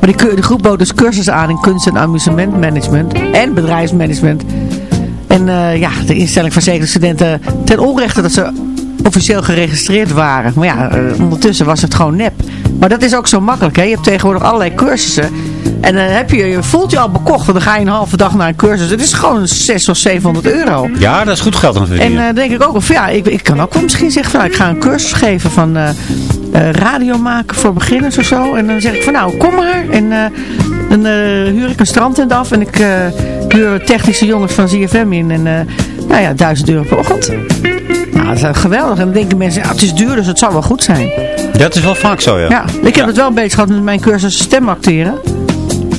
Maar die, de groep bood dus cursussen aan in kunst- en amusementmanagement en bedrijfsmanagement. En eh, ja, de instelling verzekerde studenten ten onrechte dat ze officieel geregistreerd waren. Maar ja, eh, ondertussen was het gewoon nep. Maar dat is ook zo makkelijk. Hè? Je hebt tegenwoordig allerlei cursussen. En dan heb je, je voelt je al bekocht. Want dan ga je een halve dag naar een cursus. Het is gewoon 600 of 700 euro. ja, dat is goed geld aan het En verdienen. eh, dan denk ik ook, of ja, ik, ik kan ook wel misschien zeggen van, nou, ik ga een cursus geven van radio maken voor beginners of zo. En dan zeg ik van, nou, kom maar. En dan huur ik een strandtent af en ik huur technische jongens van ZFM in. En eh, nou ja, 1000 euro per ochtend. Nou, dat is eh, geweldig. En dan denken mensen, ja, het is duur, dus het zal wel goed zijn. Dat is wel vaak zo, ja. Ja, ik heb het wel beetje gehad met mijn cursus stemacteren.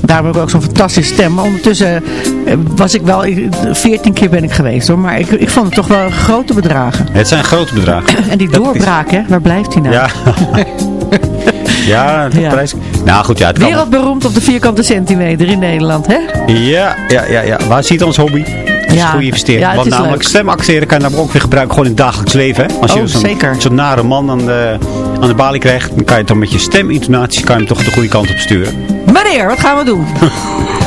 Daar heb ik ook zo'n fantastische stem. Maar ondertussen eh, was ik wel, 14 keer ben ik geweest hoor. Maar ik, ik vond het toch wel grote bedragen. Het zijn grote bedragen. En die doorbraak, hè, waar blijft die nou? Ja. ja, de prijs. Nou goed, ja, het. Wereldberoemd op de vierkante centimeter in Nederland, hè? Ja, ja, ja, ja. Waar ziet ons hobby? Dat is Ja. goede investering. Ja, Want namelijk leuk. stemacteren kan je namelijk ook weer gebruiken gewoon in het dagelijks leven. Hè? Als je Oh, zo'n, zo'n nare man aan de, aan de balie krijgt, dan kan je toch met je stemintonatie kan je hem toch de goede kant op sturen. Meneer, wat gaan we doen?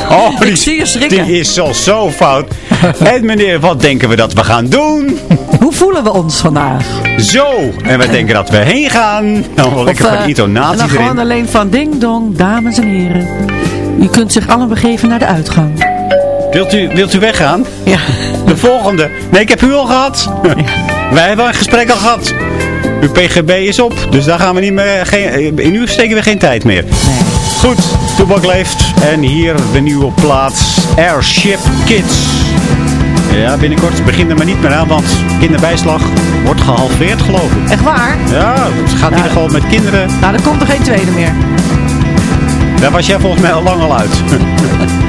Oh, Ik zie je schrikken. Die is al zo fout. en meneer, wat denken we dat we gaan doen? Hoe voelen we ons vandaag? Zo. En we denken dat we heen gaan. Dan wil ik er eh, van en dan gewoon alleen van ding dong, dames en heren. U kunt zich allen begeven naar de uitgang. Wilt u, wilt u weggaan? Ja. De volgende. Nee, ik heb u al gehad. Wij hebben een gesprek al gehad. Uw PGB is op, dus daar gaan we niet meer. Geen, in u steken we geen tijd meer. Goed, Toebak leeft. En hier de nieuwe plaats Airship Kids. Ja, binnenkort begin er maar niet meer aan, want kinderbijslag wordt gehalveerd, geloof ik. Echt waar? Ja, het gaat in ieder geval met kinderen. Nou, er komt er geen tweede meer. Daar was jij volgens mij al lang al uit.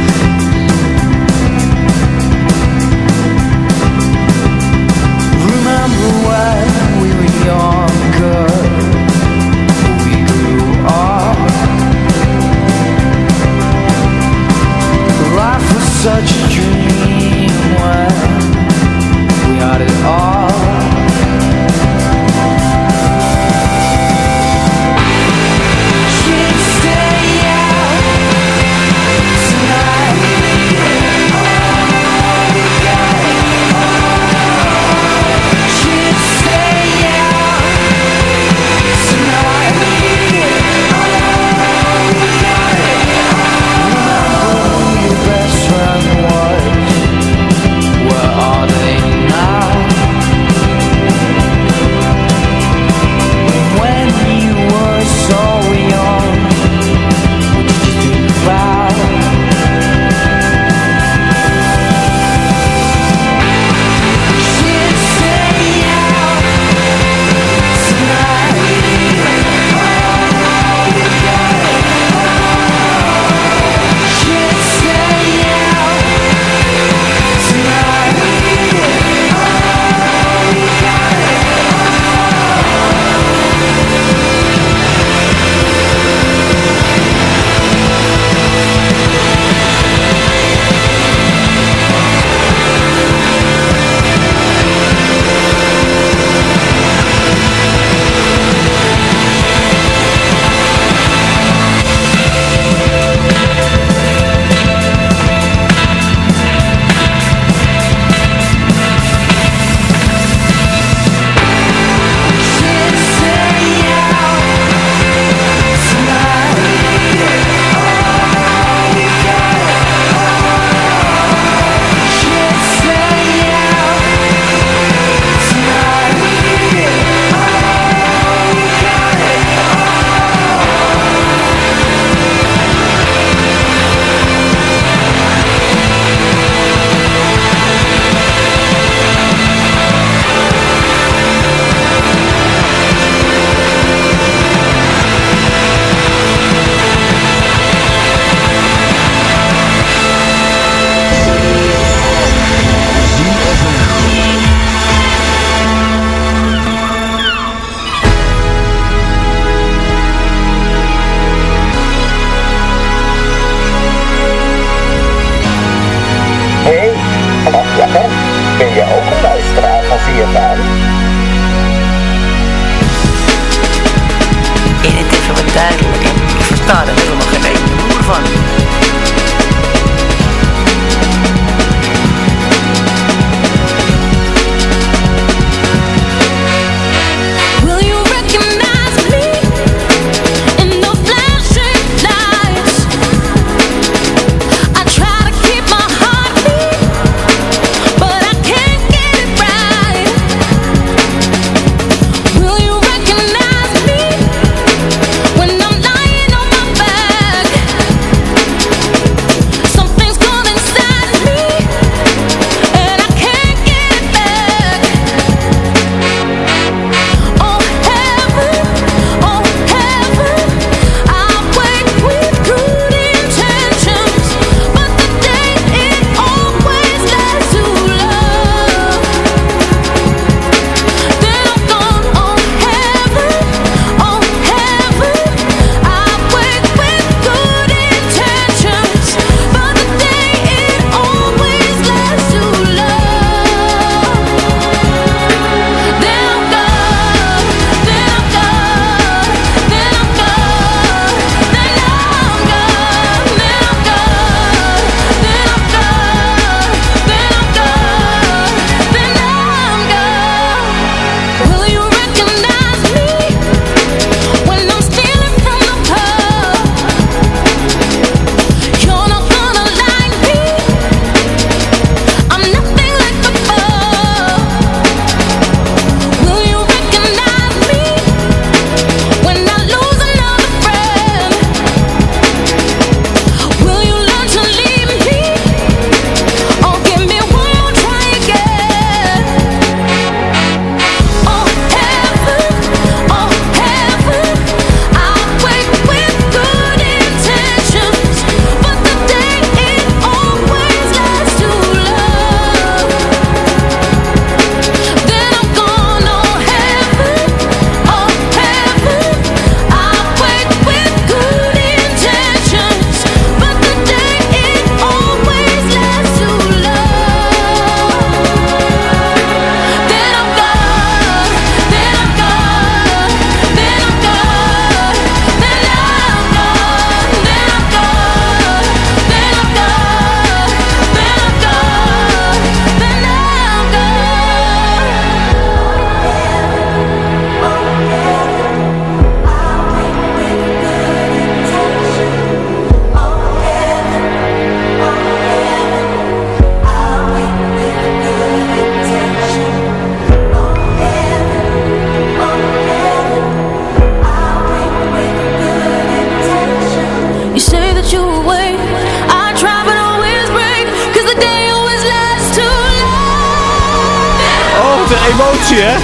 emotie, hè?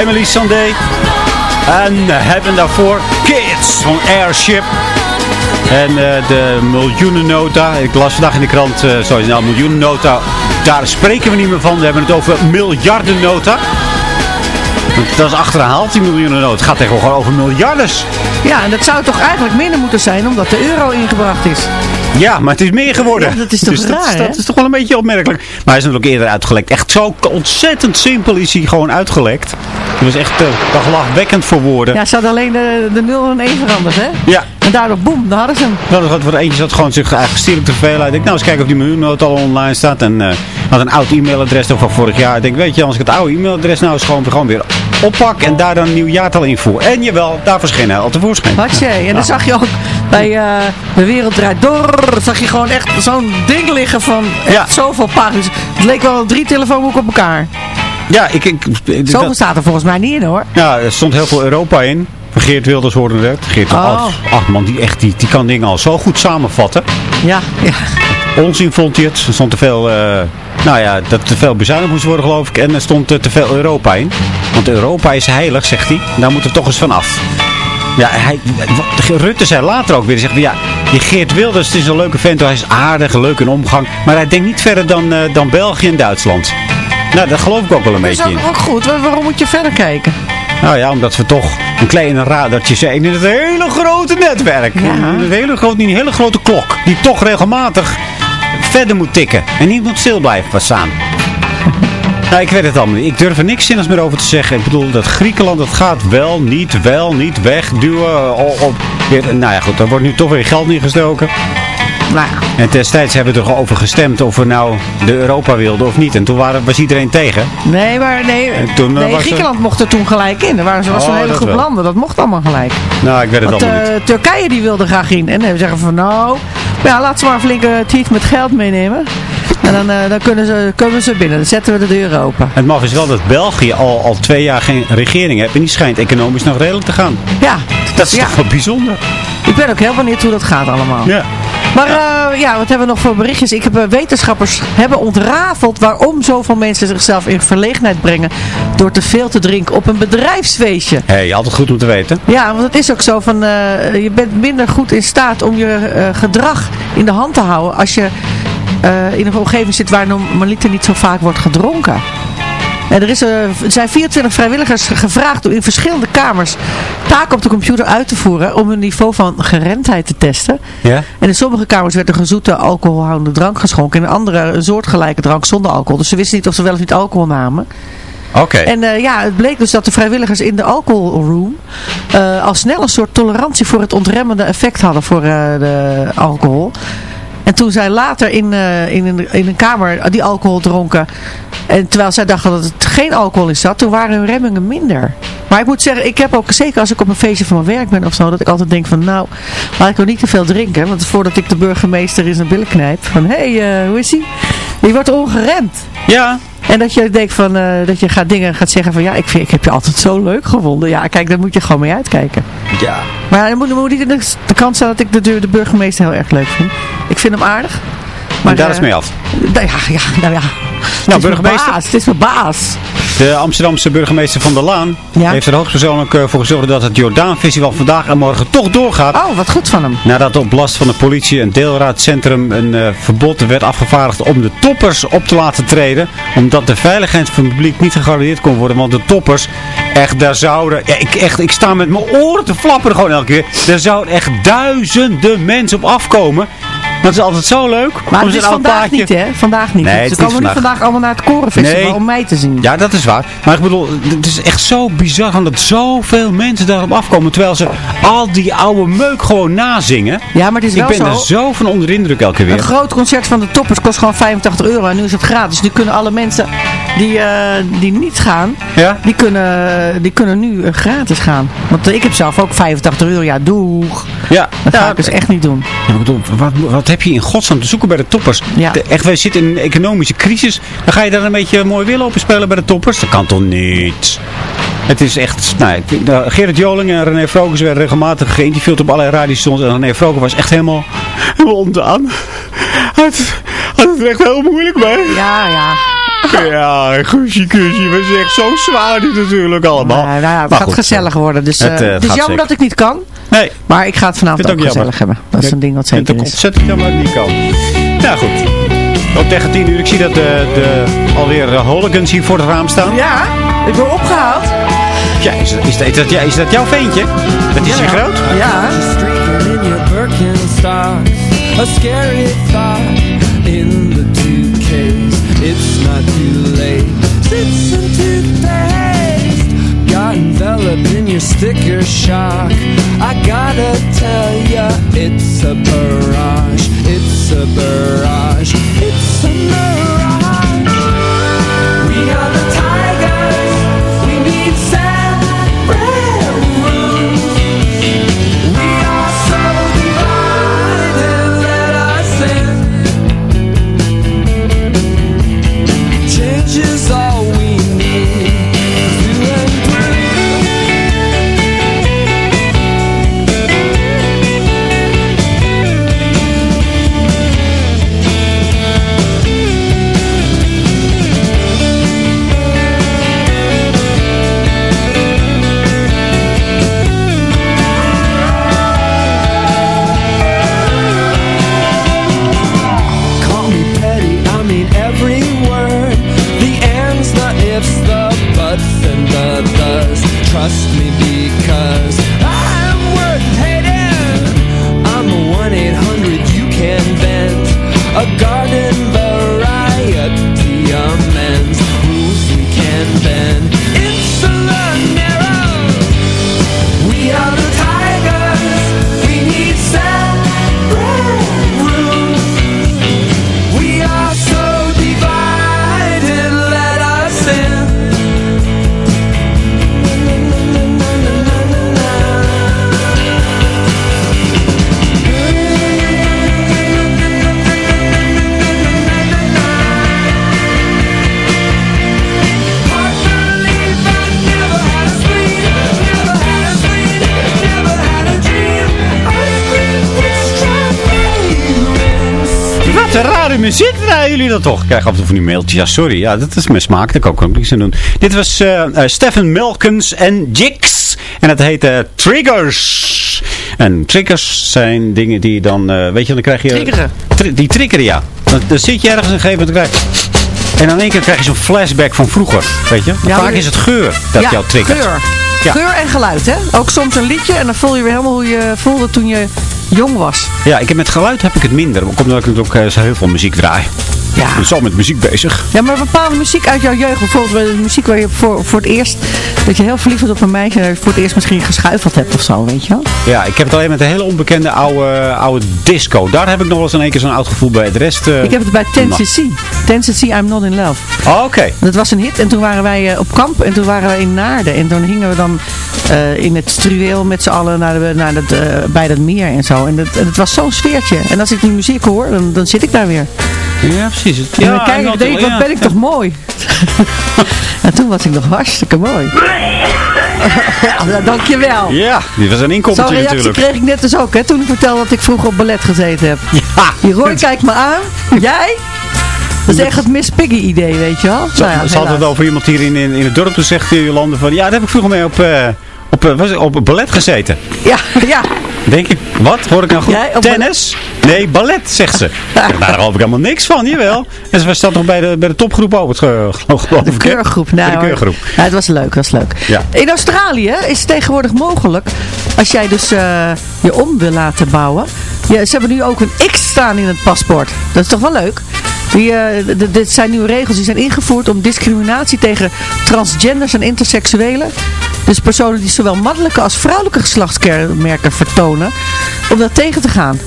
Emily Sandé. En hebben daarvoor Kids van Airship. En eh, de miljoenennota. Ik las vandaag in de krant, eh sorry, nou miljoenennota. Daar spreken we niet meer van. We hebben het over miljardennota. Dat is achterhaald, die miljoenennota. Het gaat tegenwoordig over miljardes. Ja, en dat zou toch eigenlijk minder moeten zijn omdat de euro ingebracht is. Ja, maar het is meer geworden. Ja, dat is toch Dus dat, raar, dat hè? is toch wel een beetje opmerkelijk. Maar hij is natuurlijk eerder uitgelekt. Echt zo ontzettend simpel is hij gewoon uitgelekt. Het was echt uh, lachwekkend voor woorden. Ja, ze hadden alleen de, de 0 en 1 veranderd, hè? Ja. En daardoor, boem, daar hadden ze hem. Nou, er wat eentje zat gewoon zich eigenlijk stierlijk te veel uit. Ik denk, nou eens kijken of die miljoennoot al online staat. En eh, had een oud e-mailadres van vorig jaar. Ik denk, weet je, als ik het oude e-mailadres nou eens gewoon, gewoon weer oppak. En daar dan een nieuw jaartal invoer. En jawel, daar verscheen hij al tevoorschijn. Had je. En Ja. dan zag je ook bij eh, De Wereld Draait Door, zag je gewoon echt zo'n ding liggen van echt zoveel pagina's. Het leek wel drie telefoonboeken op elkaar. Ja, ik... ik, Zoveel dat- staat er volgens mij niet in, hoor. Ja, er stond heel veel Europa in. Geert Wilders hoorde het. Geert Oh. ach, ach man, die, echt, die, die kan dingen al zo goed samenvatten. Ja, ja. Onzin vond hij het. Er stond te veel, eh, nou ja, dat te veel bezuinigd moest worden geloof ik. En er stond eh, te veel Europa in. Want Europa is heilig, zegt hij. Daar moet er toch eens van af. Ja, hij, Rutte zei later ook weer, zegt, ja, die Geert Wilders, het is een leuke vent, hij is aardig, leuk in omgang. Maar hij denkt niet verder dan, eh, dan België en Duitsland. Nou, daar geloof ik ook wel een Dat is beetje in. ook, ook goed. Waar- Waarom moet je verder kijken? Nou ja, omdat we toch een kleine radartje zijn in het hele grote netwerk. Een hele grote, niet een hele grote klok. Die toch regelmatig verder moet tikken. En niet moet stil blijven staan. Nou, ik weet het allemaal niet. Ik durf er niks zinnigs meer over te zeggen. Ik bedoel, dat Griekenland, dat gaat wel, niet, wel, niet, wegduwen. Op, nou ja, goed, er wordt nu toch weer geld ingestoken. Nou. En destijds hebben we er over gestemd of we nou de Europa wilden of niet. En toen waren, was iedereen tegen. Nee, maar nee, En toen, eh, nee was er- Griekenland mocht er toen gelijk in. Er waren, was Oh, een hele groep wel. landen. Dat mocht allemaal gelijk. Nou, ik weet het Want allemaal eh, niet. Turkije die wilde graag in. En dan zeggen van nou, ja, laten ze maar een flinke tweet met geld meenemen. En dan, eh, dan kunnen, ze, kunnen ze binnen. Dan zetten we de deur open. Het mag is wel dat België al, al twee jaar geen regering heeft. En die schijnt economisch nog redelijk te gaan. Ja, Dat is ja. toch wel bijzonder. Ik ben ook heel benieuwd hoe dat gaat allemaal. Ja. Maar eh, ja, wat hebben we nog voor berichtjes? Ik heb eh, wetenschappers hebben ontrafeld waarom zoveel mensen zichzelf in verlegenheid brengen door te veel te drinken op een bedrijfsfeestje. Hé, hey, altijd goed om te weten. Ja, want het is ook zo van, eh, je bent minder goed in staat om je gedrag in de hand te houden als je in een omgeving zit waar normaliter niet zo vaak wordt gedronken. En er, is, eh, er zijn 24 vrijwilligers gevraagd om in verschillende kamers taken op de computer uit te voeren om hun niveau van gerendheid te testen. Ja? En in sommige kamers werd er een zoete alcoholhoudende drank geschonken. In andere een soortgelijke drank zonder alcohol. Dus ze wisten niet of ze wel of niet alcohol namen. Oké. En eh, ja, het bleek dus dat de vrijwilligers in de alcoholroom eh, al snel een soort tolerantie voor het ontremmende effect hadden voor de alcohol. En toen zij later in, eh, in, een, in een kamer die alcohol dronken, en terwijl zij dachten dat het geen alcohol in zat, toen waren hun remmingen minder. Maar ik moet zeggen, ik heb ook, zeker als ik op een feestje van mijn werk ben of zo, dat ik altijd denk van, nou, laat ik wel niet te veel drinken. Want voordat ik de burgemeester in zijn billen knijp, van, hé, hey, eh, hoe is hij? Die wordt ongeremd. Ja. En dat je denkt van, eh, dat je gaat dingen gaat zeggen van, ja, ik, vind, ik heb je altijd zo leuk gevonden. Ja, kijk, daar moet je gewoon mee uitkijken. Ja. Maar dan moet, dan moet niet in de, de kant staan dat ik de, de burgemeester heel erg leuk vind. Ik vind hem aardig. Maar daar eh, is mee af. nou ja, ja, nou ja. Nou, het is mijn burgemeester. baas, het is mijn baas. De Amsterdamse burgemeester Van der Laan heeft er hoogstpersoonlijk eh, voor gezorgd dat het Jordaan-festival vandaag en morgen toch doorgaat. Oh, wat goed van hem. Nadat op last van de politie en deelraadcentrum een eh, verbod werd afgevaardigd om de toppers op te laten treden. Omdat de veiligheid van het publiek niet gegarandeerd kon worden. Want de toppers, echt, daar zouden... Ja, ik, echt, ik sta met mijn oren te flapperen gewoon elke keer. Er zouden echt duizenden mensen op afkomen. Dat is altijd zo leuk. Maar het is vandaag plaatje- niet, hè? Vandaag niet. Nee, het Ze komen niet vandaag. vandaag allemaal naar het Korenfestival Nee. om mij te zien. Ja, dat is waar. Maar ik bedoel, het is echt zo bizar dat zoveel mensen daarop afkomen. Terwijl ze al die oude meuk gewoon nazingen. Ja, maar het is ik wel ben er zo. zo van onder de indruk elke Een weer. groot concert van de toppers kost gewoon 85 euro en nu is het gratis. Nu kunnen alle mensen die, eh, die niet gaan, Ja? die, kunnen, die kunnen nu eh, gratis gaan. Want ik heb zelf ook 85 euro. Ja, doeg. Ja, Dat ga ik dus echt niet doen. Ja, ik bedoel, wat, wat heb je in godsnaam te zoeken bij de toppers? Ja. De- echt, wij zitten in een economische crisis. Dan ga je daar een beetje mooi willen op spelen bij de toppers? Dat kan toch niet? Het is echt... Nou, nou, Gerrit Joling en René Vrokers werden regelmatig geïnterviewd op allerlei radiostations. En René Vroger was echt helemaal, helemaal. Hij had, had het er echt heel moeilijk mee. Ja, ja. Ja, kusje, kusje. We zijn echt zo zwaar dit natuurlijk allemaal. Nou, nou ja, het Maar gaat goed, gezellig worden. Dus, Het, eh, eh, het is jammer zeker. dat ik niet kan. Nee. Maar ik ga het vanavond ook, gezellig jammer. hebben. Dat is een ding wat zeker het is. ontzettend jammer dat ik niet kan. Ja, goed. Ook tegen 10 uur. Ik zie dat de, de, alweer de hooligans hier voor het raam staan. Ja, ik word opgehaald. Ja, is, dat- is, dat, is, dat, is dat jouw ventje? Dat is Ja. groot? Ja. A scary thought in the toothcase. It's not your sticker shock. I gotta tell ya, it's a barrage. It's a barrage. It's a. Mooie muziek draaien jullie dat toch? Ik krijg af en toe van die mailtjes. Ja, sorry. Ja, dat is mijn smaak. Daar kan ik ook niks aan doen. Dit was eh eh, Stephen Milkens en Jix. En het heet eh, Triggers. En triggers zijn dingen die dan, eh, weet je, dan krijg je... Triggeren. Tri- die triggeren, ja. Dan, dan zit je ergens en gegeven moment krijg. En dan in één keer krijg je zo'n flashback van vroeger, weet je. Ja, Vaak is het geur dat ja, jou triggert. Geur. Ja. Geur en geluid, hè? Ook soms een liedje en dan voel je weer helemaal hoe je voelde toen je jong was. Ja, ik heb met geluid heb ik het minder. Komt omdat ik natuurlijk ook eh, heel veel muziek draai. Ja. Ik ben zo met muziek bezig. Ja, maar bepaalde muziek uit jouw jeugd, bijvoorbeeld bij de muziek waar je voor, voor het eerst, dat je heel verliefd was op een meisje en voor het eerst misschien geschuifeld hebt of zo, weet je wel? Ja, ik heb het alleen met een hele onbekende oude, oude disco. Daar heb ik nog wel eens in één keer zo'n oud gevoel bij. De rest... eh, Ik heb het bij. Tennessee. Tennessee, I'm Not In Love. Oh, oké. Dat was een hit en toen waren wij eh, op kamp en toen waren wij in Naarden. En toen hingen we dan eh, in het struweel met z'n allen naar de, naar het, eh, bij dat meer en zo. En het, en het was zo'n sfeertje. En als ik die muziek hoor, dan, dan zit ik daar weer. Ja, precies. Het- En dan Ja, kijk ik denk wat ja. ben ik toch mooi. en toen was ik nog hartstikke mooi. ja, dankjewel. Ja, dit was een Zo'n inkoppertje reactie natuurlijk. kreeg ik net dus ook, hè, toen ik vertelde dat ik vroeger op ballet gezeten heb. Ja. Die Roy kijkt me aan. Jij? Dat is echt het Miss Piggy idee, weet je wel? Ze, Nou ja, ze hadden het over iemand hier in, in, in het dorp. Toen zegt Jolande van... Ja, daar heb ik vroeger mee op, eh, op, eh, was op ballet gezeten. Ja, ja. Denk ik, wat? Hoor ik nou goed? Tennis? Nee, ballet, zegt ze. Ja, daar geloof ik helemaal niks van, jawel. En ze staat nog bij de, bij de topgroep over, geloof De ik. hè? keurgroep. Bij Nou, de keurgroep. Ja, het was leuk, was leuk. Ja. In Australië is het tegenwoordig mogelijk, als jij dus eh, je om wil laten bouwen. Ja, ze hebben nu ook een X staan in het paspoort. Dat is toch wel leuk? Die, d- dit zijn nieuwe regels die zijn ingevoerd om discriminatie tegen transgenders en interseksuelen. Dus personen die zowel mannelijke als vrouwelijke geslachtskenmerken vertonen. Om dat tegen te gaan.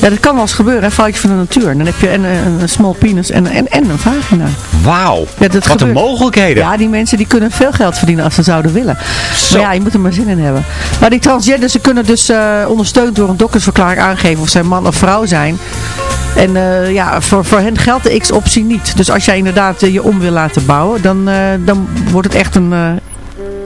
Ja, dat kan wel eens gebeuren, hè, foutje van de natuur. Dan heb je een, een, een small penis en, en, en een vagina. Wauw, Ja, wat gebeurt. een mogelijkheden. Ja, die mensen die kunnen veel geld verdienen als ze zouden willen. Maar ja, je moet er maar zin in hebben. Maar die transgenders ze kunnen dus eh, ondersteund door een doktersverklaring aangeven of zij man of vrouw zijn. En eh, ja, voor, voor hen geldt de X-optie niet. Dus als jij inderdaad eh, je om wil laten bouwen, dan, eh, dan wordt het echt een eh,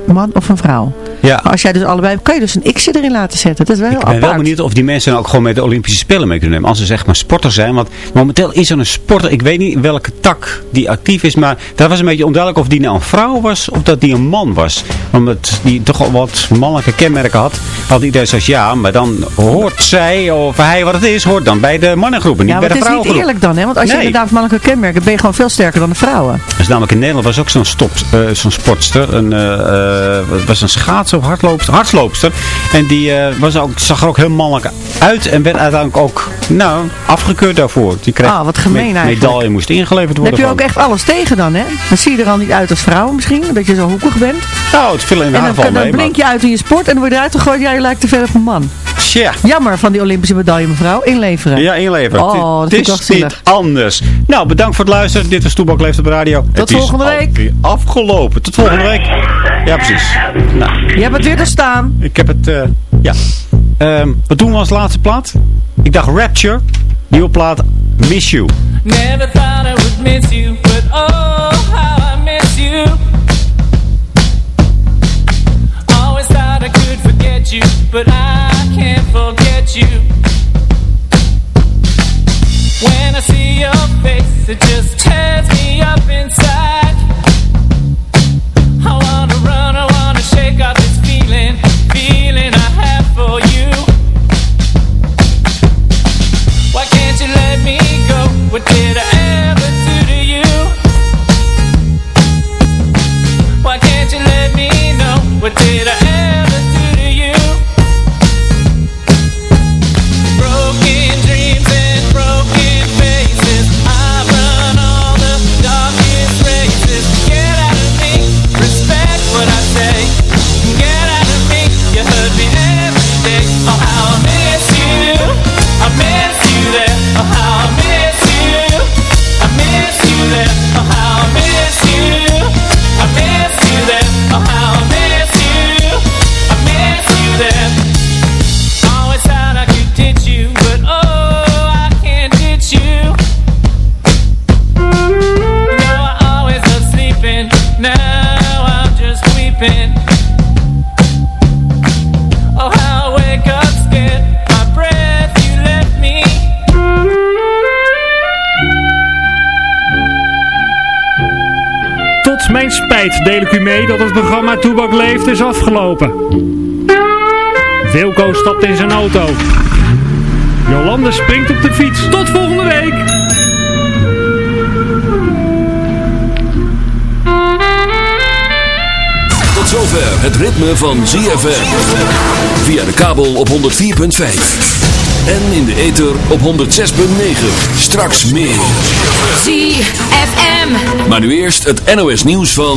man of een vrouw. Ja. Maar als jij dus allebei, kan je dus een X erin laten zetten. Dat is wel heel Ik ben wel benieuwd of die mensen ook gewoon met de Olympische Spelen mee kunnen nemen. Als ze zeg maar sporter zijn. Want momenteel is er een sporter. Ik weet niet welke tak die actief is. Maar daar was een beetje onduidelijk of die nou een vrouw was. Of dat die een man was. Omdat die toch al wat mannelijke kenmerken had. Had iedereen zoiets ja. Maar dan hoort zij of hij wat het is. Hoort dan bij de mannengroepen. Niet Ja, bij de het is niet vrouwengroep. eerlijk dan, hè? Want als je Nee. inderdaad mannelijke kenmerken, ben je gewoon veel sterker dan de vrouwen. Dat is namelijk in Nederland was ook zo'n eh, zo'n sportster. Een, eh, eh, was een of hardloopster. Hardloopster. En die eh, was ook, zag er ook heel mannelijk uit. En werd uiteindelijk ook nou, afgekeurd daarvoor. Die kreeg Ah, wat gemeen me- medaille moest ingeleverd Dan worden. heb je ook echt alles tegen dan, hè? Dan zie je er al niet uit als vrouw misschien, dat je zo hoekig bent. Nou, het viel in de En dan, dan mee. blink je uit in je sport en dan word je eruit gegooid. Ja, je lijkt te veel op een man. Tja. Jammer van die Olympische medaille, mevrouw. Inleveren. Ja, inleveren. Oh, dat het is niet anders. Nou, bedankt voor het luisteren. Dit was Toebak Leeft op de Radio. Tot het volgende week. afgelopen. Tot volgende week. Ja, precies. Nou, Je hebt het weer te staan. ik heb het... eh, ja. Ehm, wat doen we als laatste plaat? Ik dacht Rapture. Nieuwe plaat Miss You. Never thought I would miss you, but oh, how I miss you. Always thought I could forget you, but I can't forget you. When I see your face, it just tears me up inside. Deel ik u mee dat het programma Toebak Leeft is afgelopen. Wilco stapt in zijn auto. Jolande springt op de fiets. Tot volgende week! Tot zover het ritme van ZFM. Via de kabel op 104.5. En in de ether op 106.9. Straks meer. ZFM. Maar nu eerst het NOS nieuws van...